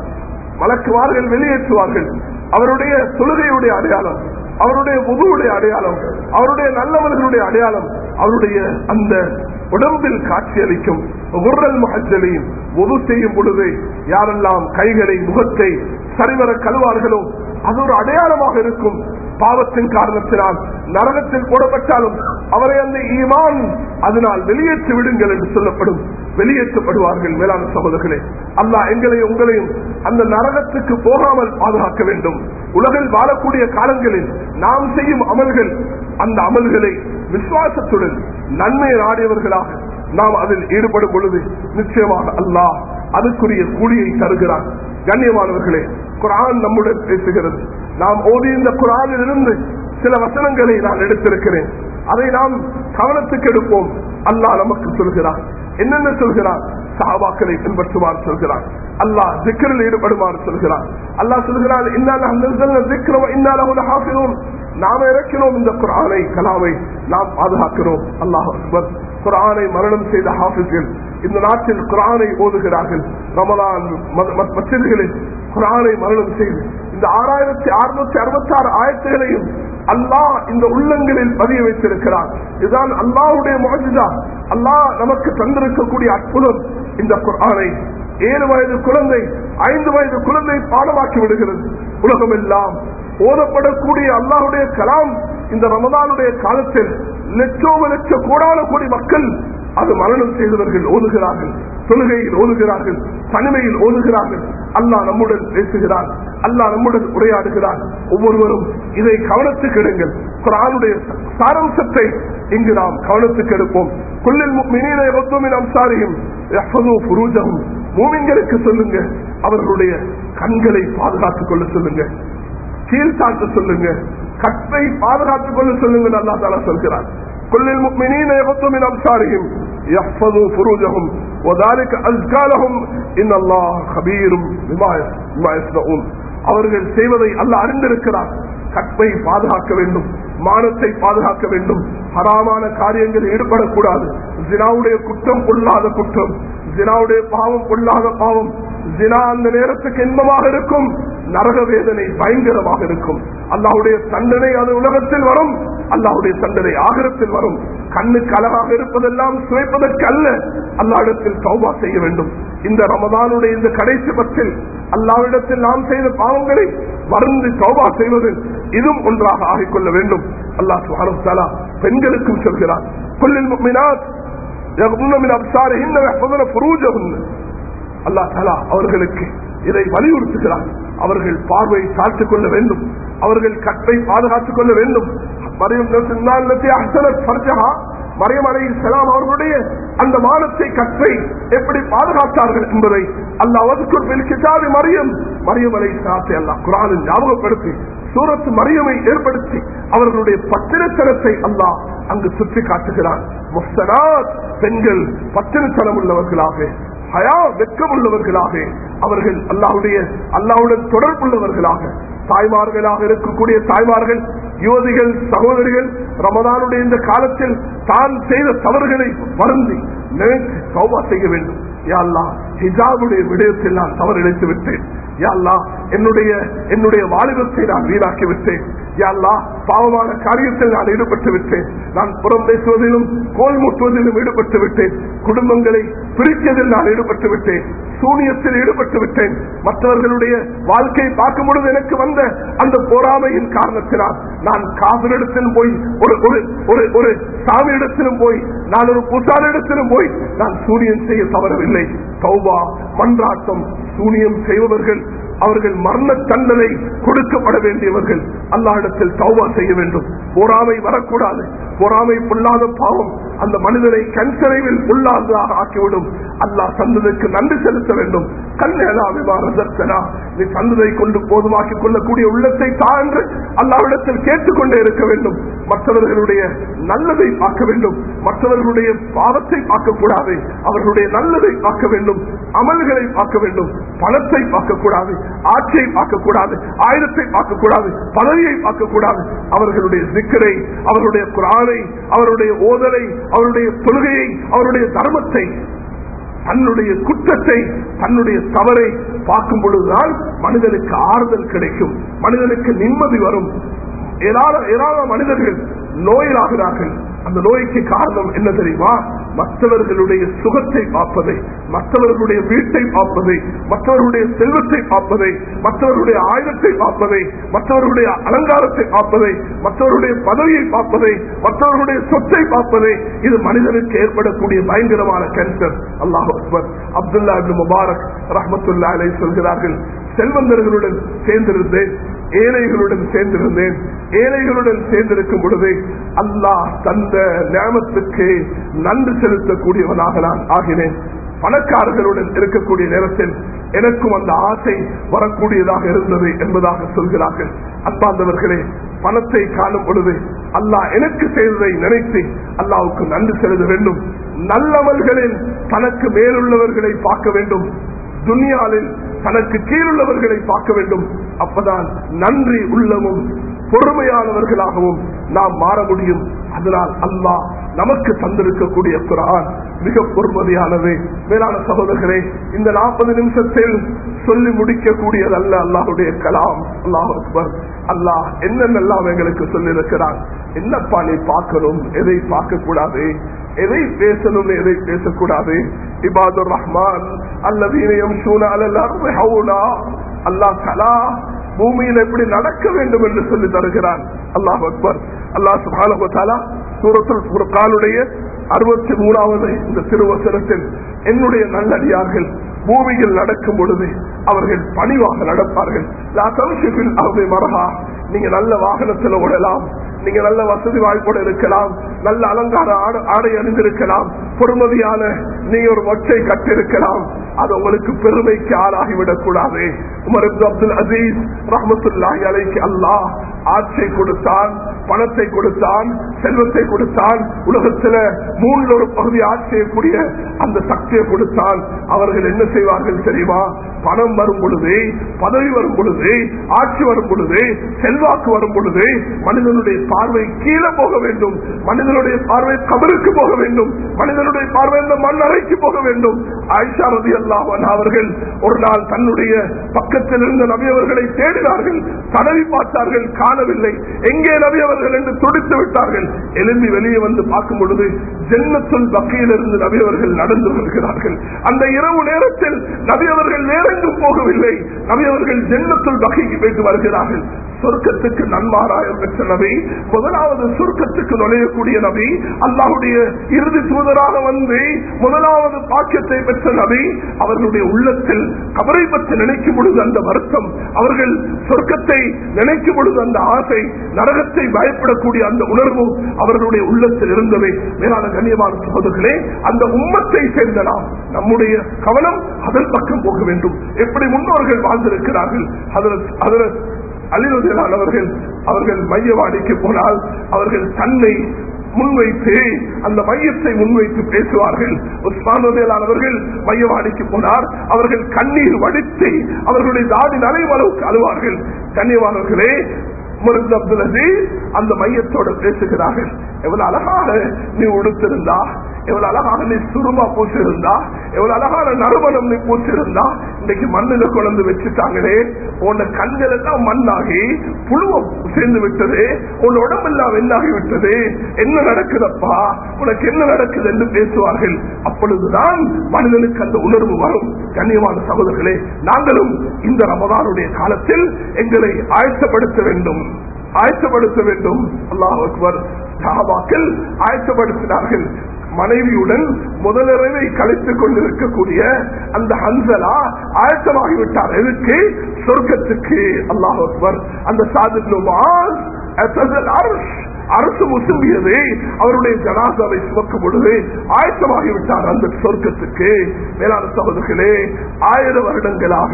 மலக்குவார்கள் வெளியேற்றுவார்கள். அவருடைய தொழுகையுடைய அடையாளம் அவருடைய முதுவுடைய அடையாளம் அவருடைய நல்லவர்களுடைய அடையாளம் அவருடைய அந்த உடம்பில் காட்சியளிக்கும் உருள் மகஜலையும் உது செய்யும் பொழுது யாரெல்லாம் கைகளை முகத்தை சரிவர கழுவார்களோ அது ஒரு அடையாளமாக இருக்கும். பாவத்தின் காரணத்தினால் நரகத்தில் போடப்பட்டாலும் அவரை அந்த ஈமான் அதனால் வெளியேற்றி விடுங்கள் என்று சொல்லப்படும். வெளியேற்றப்படுவார்கள் மேலான சகோதரர்களே. அல்லா எங்களையும் உங்களையும் அந்த நரகத்துக்கு போகாமல் பாதுகாக்க வேண்டும். உலகில் வாழக்கூடிய காலங்களில் நாம் செய்யும் அமல்கள் அந்த அமல்களை விசுவாசத்துடன் நன்மை நாடியவர்களாக நாம் அதில் ஈடுபடும் பொழுது நிச்சயமாக அல்லாஹ் அதுக்குரிய கூலியை தருகிறான். கண்ணியமானவர்களே குரான் நம்முடன் பேசுகிறது. நாம் ஓதி இந்த குரானில் இருந்து சில வசனங்களை நான் எடுத்திருக்கிறேன். அதை நாம் கவனத்துக்கு எடுப்போம். அல்லாஹ் நமக்கு சொல்கிறார் என்னென்ன சொல்கிறார் சாபாக்களை பின்பற்றுமாறு சொல்கிறார் அல்லாஹ் திக்கரில் ஈடுபடுமாறு சொல்கிறார் அல்லாஹ் சொல்கிறார் இன்னாலும் நாம இறக்கிறோம் இந்த குரானை கலாவை நாம் பாதுகாக்கிறோம். அல்லாஹ் அக்பர். குரானை மரணம் செய்த ஹாஃபிஸ்கள் இந்த நாட்டில் குரானை ஓதுகிறார்கள். ரமலான் மற்றர்களில் குரானை மரணம் செய்து இந்த ஆறாயிரத்தி அறுநூத்தி அறுபத்தி ஆறு ஆயத்துகளையும் அல்லாஹ் இந்த உள்ளங்களில் பதிய வைத்திருக்கிறார். இதுதான் அல்லாஹுடைய மகஜிதா அல்லாஹ் நமக்கு தந்திருக்கக்கூடிய அற்புதம் இந்த குரானை ஏழு வயது குழந்தை ஐந்து வயது குழந்தை பாடமாக்கி விடுகிறது. உலகம் எல்லாம் ஓதப்படக்கூடிய அல்லாஹுடைய கலாம் இந்த ரமதானுடைய காலத்தில் லட்சோம லட்ச கோடான கோடி மக்கள் அது மரணம் செய்தவர்கள் ஓதுகிறார்கள் தொழுகையில் ஓதுகிறார்கள் தனிமையில் ஓதுகிறார்கள். அல்லாஹ் நம்முடன் பேசுகிறார் அல்லாஹ் நம்முடன் உரையாடுகிறார் ஒவ்வொருவரும் இதை கவனத்துக்கு எடுங்கள் குரானுடைய சாரம்சத்தை இங்கு நாம் கவனத்துக்கு எடுப்போம் கொள்ளில் மினினை ஒத்துமின் அம்சாரியும் புரூஜகும் மூமின்களுக்கு சொல்லுங்க அவர்களுடைய கண்களை பாதுகாத்துக் கொள்ள சொல்லுங்க கீழ்த்தாக்க சொல்லுங்க கற்பை பாதுகாத்துக் கொள்ள சொல்லுங்க அல்லா தாலா சொல்கிறார் كل المؤمنين يغضوا من أبصارهم يحفظوا فروجهم وذلك أزكى لهم إن الله خبير بما بما يصنعون அவர்கள் செய்வதை அல்ல அறிந்திருக்கிறார் கற்பை பாதுகாக்க வேண்டும் மானத்தை பாதுகாக்க வேண்டும் ஹராமான காரியங்களில் ஈடுபடக்கூடாது ஜினாவுடைய குற்றம் கொள்ளாத குற்றம் ஜினாவுடைய பாவம் கொள்ளாத பாவம். ஜினா அந்த நேரத்துக்கு இன்பமாக இருக்கும் நரக வேதனை பயங்கரமாக இருக்கும். அல்லாவுடைய தண்டனை அது உலகத்தில் வரும் அல்லாவுடைய தண்டனை ஆகரத்தில் வரும். கண்ணுக்கு அழகாக இருப்பதெல்லாம் சுவைப்பதற்கு அல்ல அல்லாவிடத்தில் சௌபா செய்ய வேண்டும். இந்த ரமதானுடைய இந்த கடைசி பத்தில் அல்லாவிடத்தில் நாம் செய்த பாவங்களை வருந்து சௌபா செய்வது இதுவும் ஒன்றாக ஆகிக்கொள்ள வேண்டும். அல்லாஹ் பெண்களுக்கும் சொல்கிறார் அல்லா தலா அவர்களுக்கு இதை வலியுறுத்துகிறார். அவர்கள் பார்வை தாழ்த்துக் கொள்ள வேண்டும். அவர்கள் கட்டை பாதுகாத்துக் கொள்ள வேண்டும். மரியம் அலை செலாம் அவர்களுடைய அந்த மானத்தை கற்றை எப்படி பாதுகாத்தார்கள் என்பதை அல்லாவது மரியம் மரியம் அலை சாத்தை அல்லா குரானில் ஞாபகப்படுத்தி சூரத்து மரியமை ஏற்படுத்தி அவர்களுடைய பத்திரத்தனத்தை அல்லாஹ் அங்கு சுற்றி காட்டுகிறான் முஸ்தனாத் பெண்கள் பத்திரத்தனம் உள்ளவர்களாக ஹயா வெக்கமுள்ளவர்களாக அவர்கள் அல்லாவுடைய அல்லாவுடன் தொடர்புள்ளவர்களாக தாய்மார்களாக இருக்கக்கூடிய தாய்மார்கள் யுவதிகள் சகோதரிகள் ரமதானுடைய இந்த காலத்தில் தான் செய்த தவறுகளை மறந்து நினைத்து சௌபா செய்ய வேண்டும். யாழ்லா ஹிஜாபுடைய விடயத்தில் நான் தவறிழைத்து விட்டேன். யாழ்லா என்னுடைய என்னுடைய வாலிபத்தை நான் வீணாக்கி விட்டேன். யாழ்லா பாவமான காரியத்தில் நான் ஈடுபட்டு விட்டேன். நான் புறம் பேசுவதிலும் கோல் முட்டுவதிலும் ஈடுபட்டு விட்டேன். குடும்பங்களை பிரித்ததில் நான் ஈடுபட்டு விட்டேன். சூனியத்தில் ஈடுபட்டு விட்டேன். மற்றவர்களுடைய வாழ்க்கையை பார்க்கும் பொழுது எனக்கு வந்த அந்த போராமையின் காரணத்தினால் நான் காதலிடத்திலும் போய் ஒரு ஒரு ஒரு ஒரு சாமியிடத்திலும் போய் நான் ஒரு புசாரிடத்திலும் போய் நான் சூரியன் செய்ய தவறவில்லை. சௌபா மன்றாட்டம் சூனியம் செய்பவர்கள் அவர்கள் மரண தண்டனை கொடுக்கப்பட வேண்டியவர்கள். அல்லாஹிடத்தில் தௌபா செய்ய வேண்டும். பொறாமை வரக்கூடாது. பொறாமை பொல்லாத பாவம். அந்த மனிதனை கண்சரைவில் உள்ளாததாக ஆக்கிவிடும். அல்லாஹ் சந்ததிக்கு நன்றி செலுத்த வேண்டும். கல்யாணா நீ சந்ததை கொண்டு போதுமாக்கிக் கொள்ளக்கூடிய உள்ளத்தை தாழ்ந்து அல்லாவிடத்தில் கேட்டுக்கொண்டே இருக்க வேண்டும். மற்றவர்களுடைய நல்லதை பார்க்க வேண்டும். மற்றவர்களுடைய பாவத்தை பார்க்கக்கூடாது. அவர்களுடைய நல்லதை பார்க்க வேண்டும். அமல்களை பார்க்க வேண்டும். பணத்தை பார்க்கக்கூடாது. ஆட்சியை பார்க்கக்கூடாது. ஆயுதத்தை பார்க்கக்கூடாது. பதவியை பார்க்கக்கூடாது. அவர்களுடைய சிக்கரை அவர்களுடைய குரானை அவருடைய ஓதலை அவருடைய தொழுகையை அவருடைய தர்மத்தை தன்னுடைய குற்றத்தை தன்னுடைய தவறை பார்க்கும் பொழுதுதான் மனிதனுக்கு ஆறுதல் கிடைக்கும். மனிதனுக்கு நிம்மதி வரும். ஏராள மனிதர்கள் நோயிலாகிறார்கள். அந்த நோய்க்கு காரணம் என்ன தெரியுமா? மற்றவர்களுடைய சுகத்தை பார்ப்பதை மற்றவர்களுடைய வீட்டை பார்ப்பதை மற்றவர்களுடைய செல்வத்தை பார்ப்பதை மற்றவர்களுடைய ஆயுதத்தை பார்ப்பதை மற்றவர்களுடைய அலங்காரத்தை பார்ப்பதை மற்றவருடைய பதவியை பார்ப்பதை மற்றவர்களுடைய சொத்தை பார்ப்பதை இது மனிதனுக்கு ஏற்படக்கூடிய பயங்கரமான கேன்சர் அல்லாஹ் அக்பர். அப்துல்லா முபாரக் ரஹமத்துல்லா அலை சொல்கிறார்கள் செல்வந்தர்களுடன் சேர்ந்திருந்தேன் ஏழைகளுடன் சேர்ந்திருந்தேன் ஏழைகளுடன் சேர்ந்திருக்கும் பொழுது அல்லாஹ் தந்த நேமத்துக்கு நன்றி செலுத்தக்கூடியவனாக நான் ஆகினேன். பணக்காரர்களுடன் இருக்கக்கூடிய நேரத்தில் எனக்கும் அந்த ஆசை வரக்கூடியதாக இருந்தது என்பதாக சொல்கிறார்கள். அன்பாந்தவர்களே பணத்தை காணும் பொழுது அல்லாஹ் எனக்கு செய்ததை நினைத்து அல்லாவுக்கு நன்றி செலுத்த வேண்டும். நல்லவர்களில் தனக்கு மேலுள்ளவர்களை பார்க்க வேண்டும். துனியாவில் தனக்கு கீழுள்ளவர்களை பார்க்க வேண்டும். அப்பதான் நன்றி உள்ளமும் பொறுமையானவர்களாகவும் நாம் மாற முடியும். அதனால் அல்லாஹ் நமக்கு தந்திருக்கக்கூடிய குரான் மிக பொறுமதியானது. மேலான சகோதரர்களே இந்த நாற்பது நிமிஷத்தில் சொல்லி முடிக்கக்கூடியதல்ல அல்லாஹுடைய கலாம். அல்லாஹ் அக்பர். அல்லாஹ் என்னென்னலாம் எங்களுக்கு சொல்லியிருக்கிறான்? என்னப்பா நீ பார்க்கணும்? எதை பார்க்க கூடாது எதை பேசணும்? எதை பேசக்கூடாது? இபாதுர் ரஹ்மான் அல்லது அல்லா கலா பூமியில் எப்படி நடக்க வேண்டும் என்று சொல்லி தருகிறான். அல்லாஹ் அக்பர். அல்லாஹ் சுபாலா ஒரு காலுடைய அறுபத்தி மூணாவது இந்த திருவசனத்தில் என்னுடைய நல்லடியார்கள் பூமியில் நடக்கும் பொழுது அவர்கள் பணிவாக நடப்பார்கள். மரகா நீங்க நல்ல வாகனத்தில் ஓடலாம். நீங்க நல்ல வசதி வாய்ப்போடு இருக்கலாம். நல்ல அலங்கார ஆடை அணிந்திருக்கலாம். பொறுமதியான நீங்க ஒரு மொச்சை கட்டிருக்கலாம் அது உங்களுக்கு பெருமைக்கு ஆளாகிவிடக் கூடாது உமர் அப்துல் அசீஸ் ரஹமத்துல்லாஹி அலைக்கு அல்லாஹ் ஆட்சியை கொடுத்தான் பணத்தை கொடுத்தான் செல்வத்தை கொடுத்தான். உலகத்தில் மூன்றில் ஒரு பகுதி ஆட்சி செய்யக்கூடிய அந்த சக்தியை கொடுத்தான் அவர்கள் என்ன செய்வார்கள் தெரியுமா? பணம் வரும் பொழுது பதவி வரும் பொழுது ஆட்சி வரும் பொழுது செல்வாக்கு வரும் பொழுது மனிதனுடைய பார்வை கீழே போக வேண்டும். மனிதனுடைய பார்வை கபருக்கு போக வேண்டும். மனிதனுடைய பார்வை இந்த மண்ணறைக்கு போக வேண்டும். ஆயிஷா ரதி அல்லாமன் அவர்கள் ஒரு நாள் தன்னுடைய பக்கத்தில் இருந்த நபியவர்களை தேடினார்கள். தடவி பார்த்தார்கள். காணவில்லை. எங்கே நபியவர்கள் என்று துடித்து விட்டார்கள். எழும்பி வெளியே வந்து பார்க்கும் பொழுது ஜென்னத்துள் பக்கையிலிருந்து நபியவர்கள் நடந்து வருகிறார்கள். அந்த இரவு நேரத்தில் நபியவர்கள் வேறெங்கும் போகவில்லை. நபியவர்கள் ஜென்னத்துள் பக்கைக்கு போயிட்டு வருகிறார்கள். சொர்க்கத்துக்கு நன்மாராயம் பெற்ற நபி முதலாவது சொர்க்கத்துக்கு நுழையக்கூடிய நபி அல்லாஹுடைய இறுதி தூதராக வந்து முதலாவது பாக்கியத்தை பெற்ற நபி அவர்களுடைய உள்ளத்தில் கபரை பற்றி நினைக்கும் பொழுது அந்த வருத்தம் அவர்கள் சொர்க்கத்தை நினைக்கும் பொழுது அந்த ஆசை நரகத்தை பயப்படக்கூடிய அந்த உணர்வு அவர்களுடைய உள்ளத்தில் இருந்தவை மேலான கண்ணியமான சகோதரர்களே அந்த உம்மத்தை சேர்ந்த நாம் நம்முடைய கவனம் அதன் பக்கம் போக வேண்டும். எப்படி முன்னோர்கள் வாழ்ந்திருக்கிறார்கள்? அதில் அலிரதிலானவர்கள் அவர்கள் மையவாடிக்கு போனால் அவர்கள் தன்னை முன்வைத்து அந்த மையத்தை முன்வைத்து பேசுவார்கள். உஸ்மானவர்கள் மையவாடிக்கு போனார். அவர்கள் கண்ணீர் வடித்து அவர்களுடைய தாடி நலையும் அளவுக்கு அழுவார்கள். கண்ணியவானவர்களே முருந்த அப்துல் அசீஸ் அந்த மையத்தோட பேசுகிறார்கள். எவ்வளவு அழகாக நீ உடுத்திருந்தா எவ்வளவு அழகான நீ சுருமா பூச்சிருந்தா எவ்வளவு அழகான நறுமணம் நீ பூச்சிருந்தா இன்னைக்கு மண்ணில குழந்து வச்சுட்டாங்களே. உன்னை கண்கள் எல்லாம் மண்ணாகி புழுவம் சேர்ந்து விட்டது. உன் உடம்பெல்லாம் வெண்ணாகி விட்டது. என்ன நடக்குதப்பா? உனக்கு என்ன நடக்குது என்று பேசுவார்கள். அப்பொழுதுதான் மனிதனுக்கு அந்த உணர்வு வரும். கண்ணியமான சகோதரர்களே நாங்களும் இந்த ரமதானுடைய காலத்தில் எங்களை ஆயத்தப்படுத்த வேண்டும். ஆயத்தப்படுத்த வேண்டும் அல்லாஹ் அக்பர் சஹாபாக்கள் ஆயத்தப்படுத்தினார்கள். மனைவியுடன் முதலிரவை கழித்துக் கொண்டிருக்கக்கூடிய அந்த ஹன்சலா ஆயத்தமாகிவிட்டார். எதுக்கு? சொர்க்கத்துக்கு. அல்லாஹ் அக்பர் அந்த சாதினுமால் அரசு முசும்பியது அவருடைய ஜனாசாவை சுமக்கும் பொழுது ஆயத்தமாகிவிட்டார் அந்த சொர்க்கத்துக்கு. மேலான சகோதரர்களே ஆயிரம் வருடங்களாக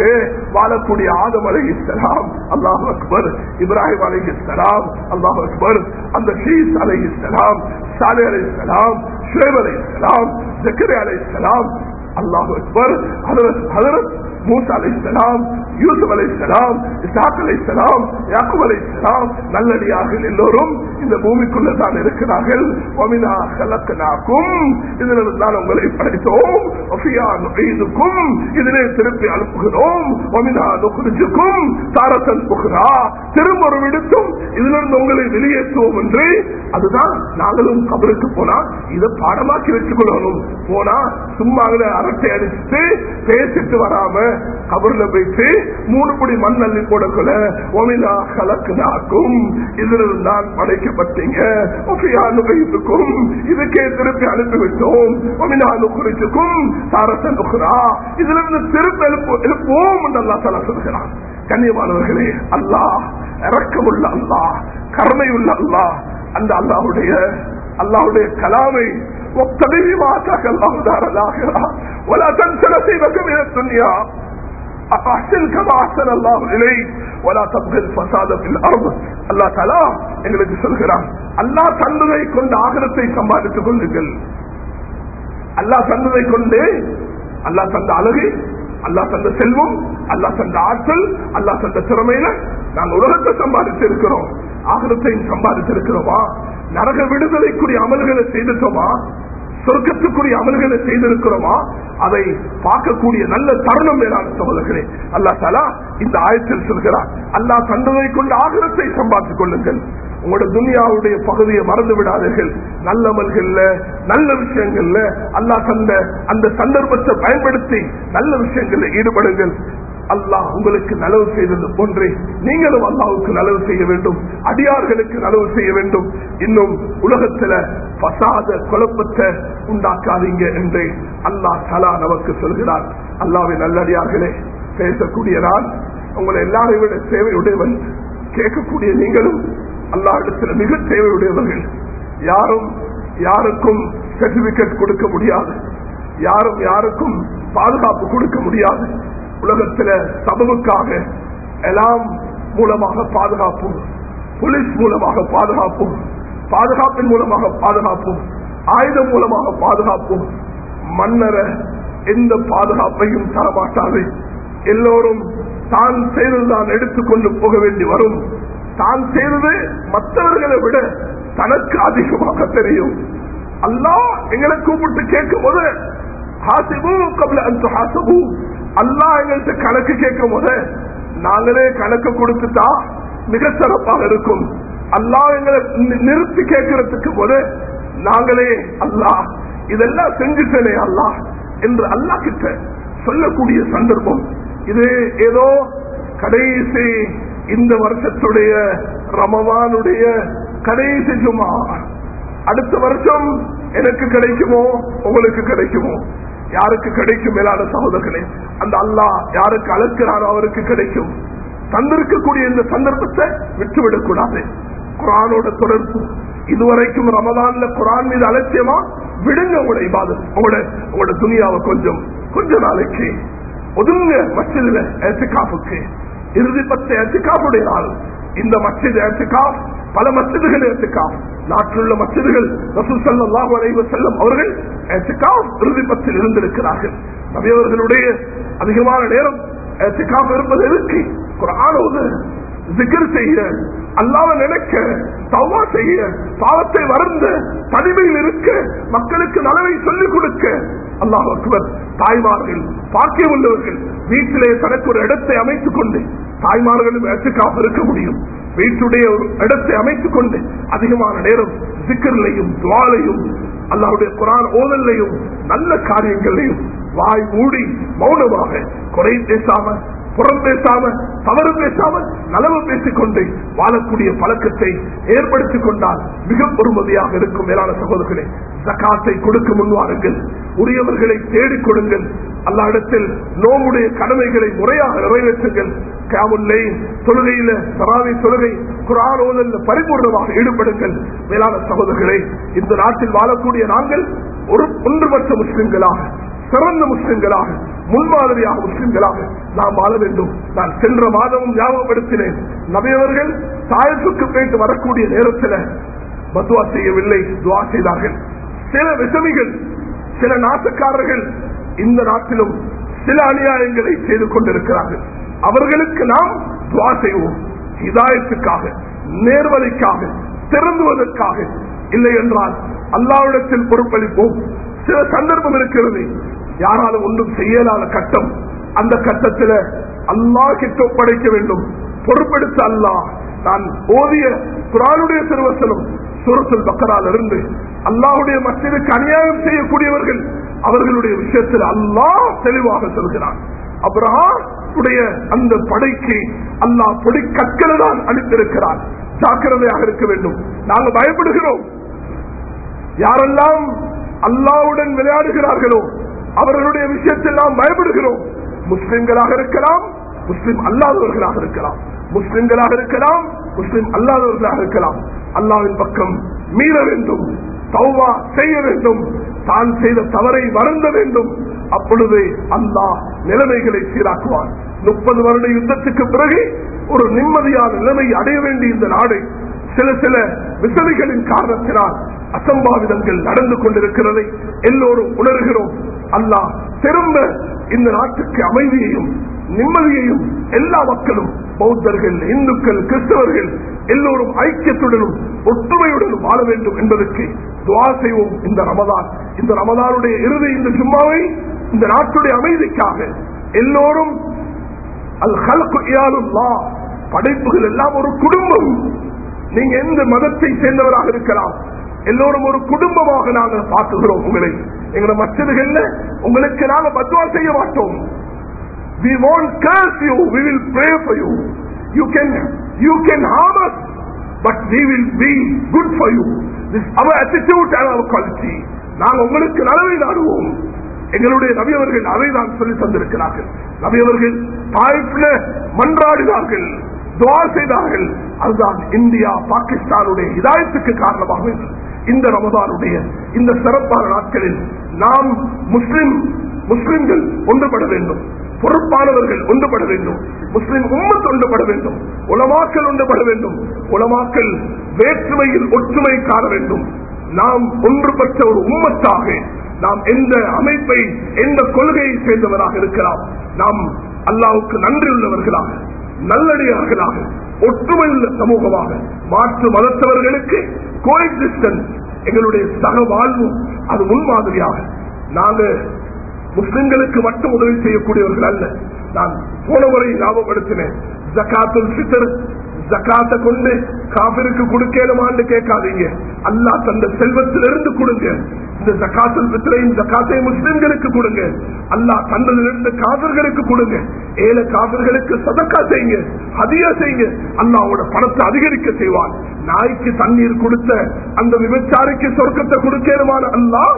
வாழக்கூடிய ஆதம் அலை இஸ்லாம் அல்லாஹ் அக்பர். இப்ராஹிம் அலை இஸ்லாம் அல்லாஹ் அக்பர். அந்த ஷீஸ் அலை இஸ்லாம் சாலை அலை இஸ்லாம் ஷுரேப் அலை இஸ்லாம் ஜக்கரே அலை இஸ்லாம் அல்லாஹ் அக்பர். ஹதரத் மூசா அலை இஸ்லாம் யூசுப் அலை இஸ்லாம் இசாக் அலை இஸ்லாம் யாக்குப் அலை இஸ்லாம் நல்லடியார்கள் எல்லோரும் இந்த பூமிக்குள்ள தான் இருக்கிறார்கள். இதிலிருந்தான் உங்களை படைத்தோம். இதிலே திருப்பி அனுப்புகிறோம். தாரத்தன் புகிறா திரும்ப ஒரு விடுத்தும் இதிலிருந்து உங்களை வெளியேற்றுவோம் என்று. அதுதான் நாங்களும் கபருக்கு போனா இதை பாடமாக்கி வச்சுக் கொள்ளணும் போனா சும்மா அரட்டை அடிச்சுட்டு பேசிட்டு வராம கபர்ல போயிட்டு மூணு குடி மண் அள்ளி போடக்குள்ள ஒமினா கலக்குனாக்கும் இதிலிருந்து தான் படைக்கப்பட்டீங்க. அனுபவித்துக்கும் இதுக்கே திருப்பி அனுப்பிவிட்டோம். ஒமினா நுகுரிச்சுக்கும் சாரச நுகுரா இதுல இருந்து திருப்பி எழுப்போம் என்று அல்லா தலா சொல்கிறான். கண்ணியமானவர்களே அல்லாஹ் இறக்கமுள்ள அல்லாஹ் கருணையுள்ள அல்லாஹ் அந்த அல்லாஹுடைய அல்லாஹுடைய கலாமை وابتغي ما اتاك الله دار الاخره ولا تنس نصيبك من الدنيا احسن كما احسن الله اليك ولا تبغي الفساد في الارض الله تعالى எங்களுக்கு சொல்கிறான் அல்லாஹ் தந்ததை கொண்டு ஆகரத்தை சம்பாதித்துக் கொள்ளுங்கள் அல்லாஹ் தந்ததை கொண்டு அல்லாஹ் தந்த அழகு அல்லாஹ் தந்த செல்வம் அல்லாஹ் தந்த ஆற்றல் அல்லாஹ் தந்த திறமையில நாங்கள் உலகத்தை சம்பாதித்து இருக்கிறோம் ஆகரத்தையும் சம்பாதித்து இருக்கிறோமா நரக விடுதலைக்குரிய அமல்களை செய்துட்டோமா சொர்க்கத்துக்குரிய அமல்களை செய்திருக்கிறோமா? அதை பார்க்கக்கூடிய நல்ல தருணம் மேலான சகோதரர்களே அல்லா தலா இந்த ஆயத்தில் சொல்கிறார். அல்லா தந்ததை கொண்டு ஆகிரத்தை சம்பாதித்துக் கொள்ளுங்கள். உங்களோட துனியாவுடைய பகுதியை மறந்து விடாதீர்கள். நல்ல நல்ல விஷயங்கள்ல அல்லா தந்த அந்த சந்தர்ப்பத்தை பயன்படுத்தி நல்ல விஷயங்கள்ல ஈடுபடுங்கள். அல்லாஹ் உங்களுக்கு நலவு செய்தது போன்றே நீங்களும் அல்லாவுக்கு நலவு செய்ய வேண்டும். அடியார்களுக்கு நலவு செய்ய வேண்டும். இன்னும் உலகத்துல பசாத குழப்பத்தை உண்டாக்காதீங்க என்று அல்லாஹ் தலா நமக்கு சொல்கிறார். அல்லாவின் நல்லடியார்களே பேசக்கூடிய நான் உங்களை எல்லாரை விட சேவையுடையவன் கேட்கக்கூடிய நீங்களும் அல்லா இடத்துல மிக தேவையுடையவர்கள். யாரும் யாருக்கும் சர்டிபிகேட் கொடுக்க முடியாது. யாரும் யாருக்கும் பாதுகாப்பு கொடுக்க முடியாது. உலகத்துல சமூகக்காக எல்லாம் மூலமாக பாதுகாப்பும் போலீஸ் மூலமாக பாதுகாப்பும் பாதுகாப்பின் மூலமாக பாதுகாப்பும் ஆயுதம் மூலமாக பாதுகாப்பும் மன்னர எந்த பாதுகாப்பையும் தரமாட்டாது எல்லோரும் தான் செய்ததுதான் எடுத்துக்கொண்டு போக வேண்டி வரும். தான் செய்தது மற்றவர்களை விட தனக்கு அதிகமாக தெரியும். அல்லா எங்களை கூப்பிட்டு கேட்கும் போது அல்லா எங்கள்கிட்ட கணக்கு கேட்கும் போது நாங்களே கணக்கு கொடுத்துட்டா மிக சிறப்பாக இருக்கும். அல்லா எங்களை நிறுத்தி கேட்கறதுக்கு போது நாங்களே அல்லா இதெல்லாம் செஞ்சுட்டனே அல்லா என்று அல்லா கிட்ட சொல்லக்கூடிய சந்தர்ப்பம். இது ஏதோ கடைசி இந்த வருஷத்துடைய ரமவானுடைய கடைசி ஜுமா அடுத்த வருஷம் எனக்கு கிடைக்குமோ உங்களுக்கு கிடைக்குமோ? யாருக்கு கிடைக்கும் மேலான சகோதரர்களே அந்த அல்லாஹ் யாருக்கு அழைக்கிறாரோ அவருக்கு கிடைக்கும். தந்திருக்கக்கூடிய இந்த சந்தர்ப்பத்தை விட்டுவிடக் கூடாது. குரானோட தொடர்பு. இதுவரைக்கும் ரமதான்ல குரான் மீது அலட்சியமா? விடுங்க உங்களோட இபாதத் உங்களோட உங்களோட துணியாவை கொஞ்சம் கொஞ்ச நாளைக்கு. ஒதுங்க மசிதில ஏத்துக்காப்புக்கு இறுதி பத்து ஏத்துக்காப்புடைய நாள். இந்த மசித் ஏத்துக்காப் பல மசிதுகள் ஏத்துக்காப் நாட்டிலுள்ள உள்ள மசிதுகள் ரசூசல்லாஹு அலைவ செல்லும் அவர்கள் ஏத்துக்காப் இறுதி பத்தில் இருந்திருக்கிறார்கள். நபியவர்களுடைய அதிகமான நேரம் ஏத்துக்காப் இருப்பது எதுக்கு? ஒரு குரானோது சிக்கர் செய்ய அல்லாத நினைக்க தவா செய்ய பாவத்தை வறந்து தனிமையில் இருக்க மக்களுக்கு நலவை சொல்லிக் கொடுக்க. அல்லாஹ் அக்பர். தாய்மார்கள் பாக்கியம் உள்ளவர்கள் வீட்டிலே தனக்கு ஒரு இடத்தை அமைத்துக் கொண்டு தாய்மார்களும் ஏற்றுக்காக இருக்க முடியும். வீட்டுடைய ஒரு இடத்தை அமைத்துக் கொண்டு அதிகமான நேரம் சிக்கர்லையும் துவாலையும் அல்லாவுடைய குரான் ஓதல்லையும் நல்ல காரியங்களையும் வாய் மூடி மௌனமாக குறை பேசாம புறம் பேசாம தவறு பேசாம நலவு பேசிக்கொண்டு வாழக்கூடிய பழக்கத்தை ஏற்படுத்திக் கொண்டால் மிக பொறுமதியாக இருக்கும் மேலான சகோதரர்களே. ஜக்காத்தை கொடுக்க முன்வாருங்கள் உரியவர்களை தேடிக் கொடுங்கள். அல்லா இடத்தில் நோவுடைய கடமைகளை முறையாக நிறைவேற்றுங்கள். கேமுல்லை தொழுகையில சராவி தொழுகை குரானோதல் பரிபூர்ணமாக ஈடுபடுங்கள். மேலான சகோதரர்களை இந்த நாட்டில் வாழக்கூடிய நாங்கள் ஒரு ஒன்றுபட்ட முஸ்லிம்களாக சிறந்த முஸ்லிம்களாக முன்மாதிரியாக முஸ்லிம்களாக நாம் வாழ வேண்டும். நான் சென்ற மாதமும் ஞாபகப்படுத்தினேன். நபியவர்கள் தாயத்துக்கு போயிட்டு வரக்கூடிய நேரத்தில் பத்வா செய்யவில்லை துவா செய்தார்கள். சில விசமிகள் சில நாட்டுக்காரர்கள் இந்த நாட்டிலும் சில அநியாயங்களை செய்து கொண்டிருக்கிறார்கள். அவர்களுக்கு நாம் துவா செய்வோம். இதாயத்துக்காக நேர்வழிக்காக திருந்துவதற்காக. இல்லை என்றால் அல்லாவிடத்தில் பொறுப்பளிப்போம். சில சந்தர்ப்பம் இருக்கிறது. யாராலும் ஒன்றும் செய்யலாத கட்டம். அந்த கட்டத்தில் அல்லா கிட்ட ஒப்படைக்க வேண்டும். பொறுப்பெடுத்த அல்லா நான் ஓதிய குரானுடைய திருவசனம் சூரத்தில் பக்கரால் இருந்து அல்லாஹுடைய மசிதுக்கு அநியாயம் செய்யக்கூடியவர்கள் அவர்களுடைய விஷயத்தில் அல்லாஹ் தெளிவாக சொல்கிறான். அப்ரஹாமுடைய அந்த படைக்கு அல்லாஹ் பொடி கற்களை தான் அளித்திருக்கிறான். ஜாக்கிரதையாக இருக்க வேண்டும். நாங்கள் பயப்படுகிறோம். யாரெல்லாம் அல்லாவுடன் விளையாடுகிறார்களோ அவர்களுடைய விஷயத்தில் நாம் பயப்படுகிறோம். முஸ்லிம்களாக இருக்கலாம் முஸ்லிம் அல்லாதவர்களாக இருக்கலாம். முஸ்லிம்களாக இருக்கலாம் முஸ்லிம் அல்லாதவர்களாக இருக்கலாம். அல்லாவின் பக்கம் மீற வேண்டும் தௌவா செய்ய வேண்டும் தான் செய்த தவறை வருந்த வேண்டும். அப்பொழுது அல்லாஹ் நிலைமைகளை சீராக்குவார் முப்பது வருட யுத்தத்துக்கு பிறகு ஒரு நிம்மதியான நிலைமை அடைய வேண்டிய இந்த நாடு சில சில விசதிகளின் காரணத்தினால் அசம்பாவிதங்கள் நடந்து கொண்டிருக்கிறதை எல்லோரும் உணர்கிறோம். அல்லாஹ் திரும்ப இந்த நாட்டுக்கு அமைதியையும் நிம்மதியையும் எல்லா மக்களும் பௌத்தர்கள் இந்துக்கள் கிறிஸ்தவர்கள் எல்லோரும் ஐக்கியத்துடனும் ஒற்றுமையுடனும் வாழ வேண்டும் என்பதற்கு துவா செய்வோம் இந்த ரமதான். இந்த ரமதானுடைய இறுதி இந்த சும்மாவை இந்த நாட்டுடைய அமைதிக்காக எல்லோரும் அல் ஹல்கு இயாலுல்லா படைப்புகள் எல்லாம் ஒரு குடும்பம். நீங்க எந்த மதத்தை சேர்ந்தவராக இருக்கலாம் எல்லோரும் ஒரு குடும்பமாக நாங்கள் பார்க்குகிறோம் உங்களை. எங்களை மச்சதுகள்ல உங்களுக்கு நாங்கள் பத்வா செய்ய மாட்டோம். We won't curse you. We will pray for you. You can you can harm us but we will be good for you. This is our attitude and our quality. நாங்கள் உங்களுக்கு நலவை நாடுவோம். எங்களுடைய நபியவர்கள் அதை தான் சொல்லி தந்திருக்கிறார்கள். நபியவர்கள் தாய்ப்புல மன்றாடினார்கள் துவா செய்தார்கள். அதுதான் இந்தியா பாகிஸ்தானுடைய இதாயத்துக்கு காரணமாக இருந்தது. இந்த ரமதானுடைய இந்த சிறப்பான நாட்களில் நாம் முஸ்லிம் முஸ்லிம்கள் ஒன்றுபட வேண்டும். பொறுப்பானவர்கள் ஒன்றுபட வேண்டும். முஸ்லிம் உம்மத் ஒன்றுபட வேண்டும். உலமாக்கள் ஒன்றுபட வேண்டும். உலமாக்கள் வேற்றுமையில் ஒற்றுமை காண வேண்டும். நாம் ஒன்றுபட்ட ஒரு உம்மத்தாக நாம் எந்த அமைப்பை எந்த கொள்கையை சேர்ந்தவராக இருக்கலாம். நாம் அல்லாவுக்கு நன்றி உள்ளவர்களாக நல்லடியார்களாக ஒற்றுமையுள்ள சமூகமாக மாற்று மதத்தவர்களுக்கு கோஎக்ஸிஸ்டன்ஸ் எங்களுடைய சக வாழ்வு அது முன்மாதிரியாக நாங்க முஸ்லிம்களுக்கு மட்டும் உதவி செய்யக்கூடியவர்கள் அல்ல. நான் போன முறை ஞாபகப்படுத்தினேன். ஜக்காத்துல் ஃபித்ர் ஜக்காத்த கொண்டு காபிருக்கு கொடுக்கலுமான்னு கேட்காதீங்க. அல்லாஹ் தந்த செல்வத்திலிருந்து கொடுங்க. இந்த ஜக்காத்துல் பித்திரையும் ஜக்காத்தை முஸ்லிம்களுக்கு கொடுங்க. அல்லாஹ் தந்ததிலிருந்து காவிர்களுக்கு கொடுங்க. ஏழை காவிர்களுக்கு சதக்கா செய்யுங்க ஹதியா செய்யுங்க. அல்லாவோட பணத்தை அதிகரிக்க செய்வான் நாய்க்கு தண்ணீர் கொடுத்த அந்த விபச்சாரிக்கு சொர்க்கத்தை கொடுக்கலுமான அல்லாஹ்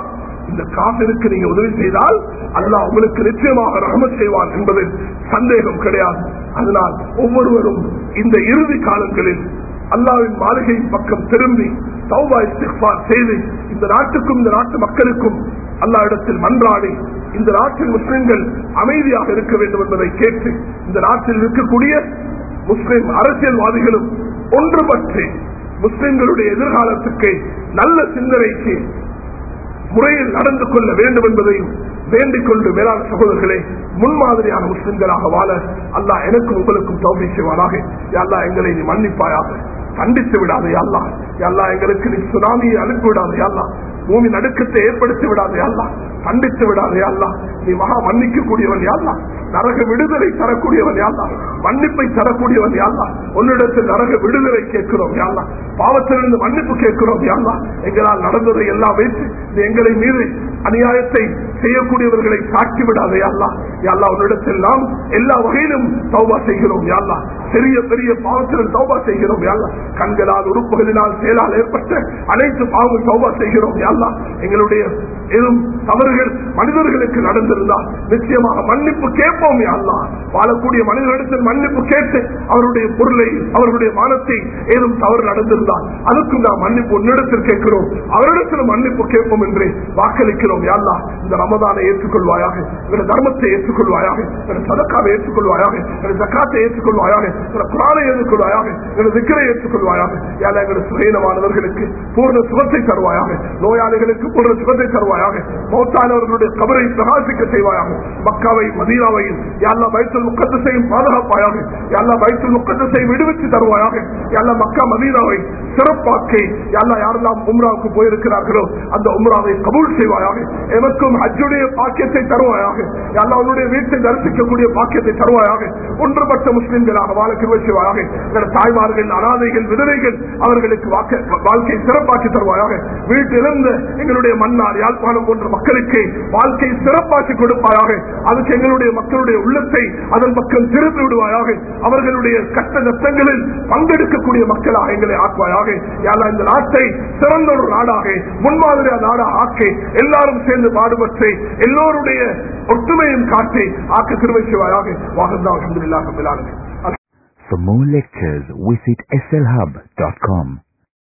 இந்த காபிற்கு நீங்க உதவி செய்தால் அல்லாஹ் உங்களுக்கு நிச்சயமாக ரகம செய்வான் என்பதில் சந்தேகம் கிடையாது. அதனால் ஒவ்வொருவரும் இந்த இறுதி காலங்களில் அல்லாவின் மாளிகையின் பக்கம் திரும்பி தௌபா இஸ்திக்பார் செய்து இந்த நாட்டுக்கும் இந்த நாட்டு மக்களுக்கும் அல்லா இடத்தில் மன்றாடி இந்த நாட்டில் முஸ்லிம்கள் அமைதியாக இருக்க வேண்டும் என்பதை கேட்டு இந்த நாட்டில் இருக்கக்கூடிய முஸ்லிம் அரசியல்வாதிகளும் ஒன்றுபட்டு முஸ்லிம்களுடைய எதிர்காலத்துக்கு நல்ல சிந்தனைக்கு முறையில் நடந்து கொள்ள வேண்டும் என்பதையும் வேண்டிக் கொண்டு மேலான சகோதரர்களே முன்மாதிரியான முஸ்லிம்களாக வாழ அல்லாஹ் எனக்கும் உங்களுக்கும் தௌபி செய்வாராக அல்லா எங்களை நீ மன்னிப்பாயாக. கண்டித்து விடாத அல்லா எல்லா எங்களுக்கு நீ சுனாமியை அனுப்பி விடாத அல்லா பூமி நடுக்கத்தை ஏற்படுத்தி விடாத அல்லா கண்டித்து விடாத அல்லா நீ மகா மன்னிக்க கூடியவன் யாழ்லா நரக விடுதலை தரக்கூடியவன் யாழ்லா மன்னிப்பை தரக்கூடியவன் யாழ்லா உன்னிடத்தில் நரக விடுதலை கேட்கிறோம் யாழ்லா பாவத்திலிருந்து மன்னிப்பு கேட்கிறோம் யாழ்லா எங்களால் நடந்ததை எல்லாம் வைத்து நீ எங்களை மீது அநியாயத்தை செய்யக்கூடியவர்களை சாட்சி விடாதே அல்லா யாழ்லா உன்னிடத்தில் எல்லா வகையிலும் சௌபா செய்கிறோம் யாழ்லா பெரிய பெரிய பாவத்திலும் சௌபா செய்கிறோம் யாழ்லா கண்களால் உறுப்புகளினால் செயலால் ஏற்பட்ட அனைத்து பாவம் சௌபா செய்கிறோம் யாழ்லா எங்களுடைய எதுவும் தவறுகள் மனிதர்களுக்கு நடந்திருந்தால் நிச்சயமாக மன்னிப்பு கேட்போம் யாழ்லா வாழக்கூடிய மனிதர்களிடத்தில் மன்னிப்பு கேட்டு அவருடைய பொருளை அவர்களுடைய மானத்தை ஏதும் தவறு நடந்திருந்தால் அதுக்கும் நாம் மன்னிப்பு உன்னிடத்தில் கேட்கிறோம். அவரிடத்தில் மன்னிப்பு கேட்போம் என்று வாக்களிக்கிறோம். யாழ்லா இந்த ரமதானை ஏற்றுக்கொள்வாயாக எங்களுடைய தர்மத்தை ஏற்றுக்கொள்வாயாக எங்களுடைய சதக்காவை ஏற்றுக்கொள்வாயாக எங்களுடைய ஜக்காத்தை ஏற்றுக்கொள்வாயாக எங்களுடைய குரானை ஏற்றுக்கொள்வாயாக எங்களுடைய திக்கரை ஏற்றுக்கொள்வாயாக யாரா எங்களுடைய சுயனமானவர்களுக்கு பூர்ண சுகத்தை தருவாயாக நோயாளிகளுக்கு பூர்ண சுகத்தை தருவாயாக மௌத்தானவர்களுடைய கபரை பிரகாசிக்க செய்வாயாக மக்காவை மதீனாவையும் யாரா பைத்துல் முக்கத்தையும் பாதுகாப்பாயாக யாரா பைத்துல் முக்கத்தையும் விடுவித்து தருவாயாக யாரா மக்கா மதீனாவை சிறப்பாக்கி யாரா யாரெல்லாம் உம்ராவுக்கு போயிருக்கிறார்களோ அந்த உம்ராவை கபூல் செய்வாயாக எமக்கும் ஹஜ்ஜுடைய பாக்கியத்தை தருவாயாக. யாழ்லா அவனுடைய வீட்டை தரிசிக்கக்கூடிய பாக்கியத்தை தருவாயாக. ஒன்றுபட்ட முஸ்லிம்களாக வாழ கிருவை செய்வாயாக. எங்கள் தாய்மார்கள் அனாதைகள் விதவைகள் அவர்களுக்கு வாழ்க்கை சிறப்பாக்கி தருவாயாக. வீட்டிலிருந்து எங்களுடைய மன்னார் யாழ்ப்பாணம் போன்ற மக்களுக்கு வாழ்க்கை சிறப்பாக்கி கொடுப்பாயாக. அதுக்கு எங்களுடைய மக்களுடைய உள்ளத்தை அதன் பக்கம் திருப்பி விடுவாயாக. அவர்களுடைய கஷ்ட நஷ்டங்களில் பங்கெடுக்கக்கூடிய மக்களாக எங்களை ஆக்குவாயாக. இந்த நாட்டை சிறந்த ஒரு நாடாக முன்மாதிரியா நாடாக ஆக்கி எல்லாரும் சேர்ந்து பாடுபட்டு எல்லோருடைய ஒற்றுமையும் காட்டி ஆக்க திருவை செய்வாயாக வாகந்தா அலமதுல்லாஹ் For more lectures, visit slhub.com.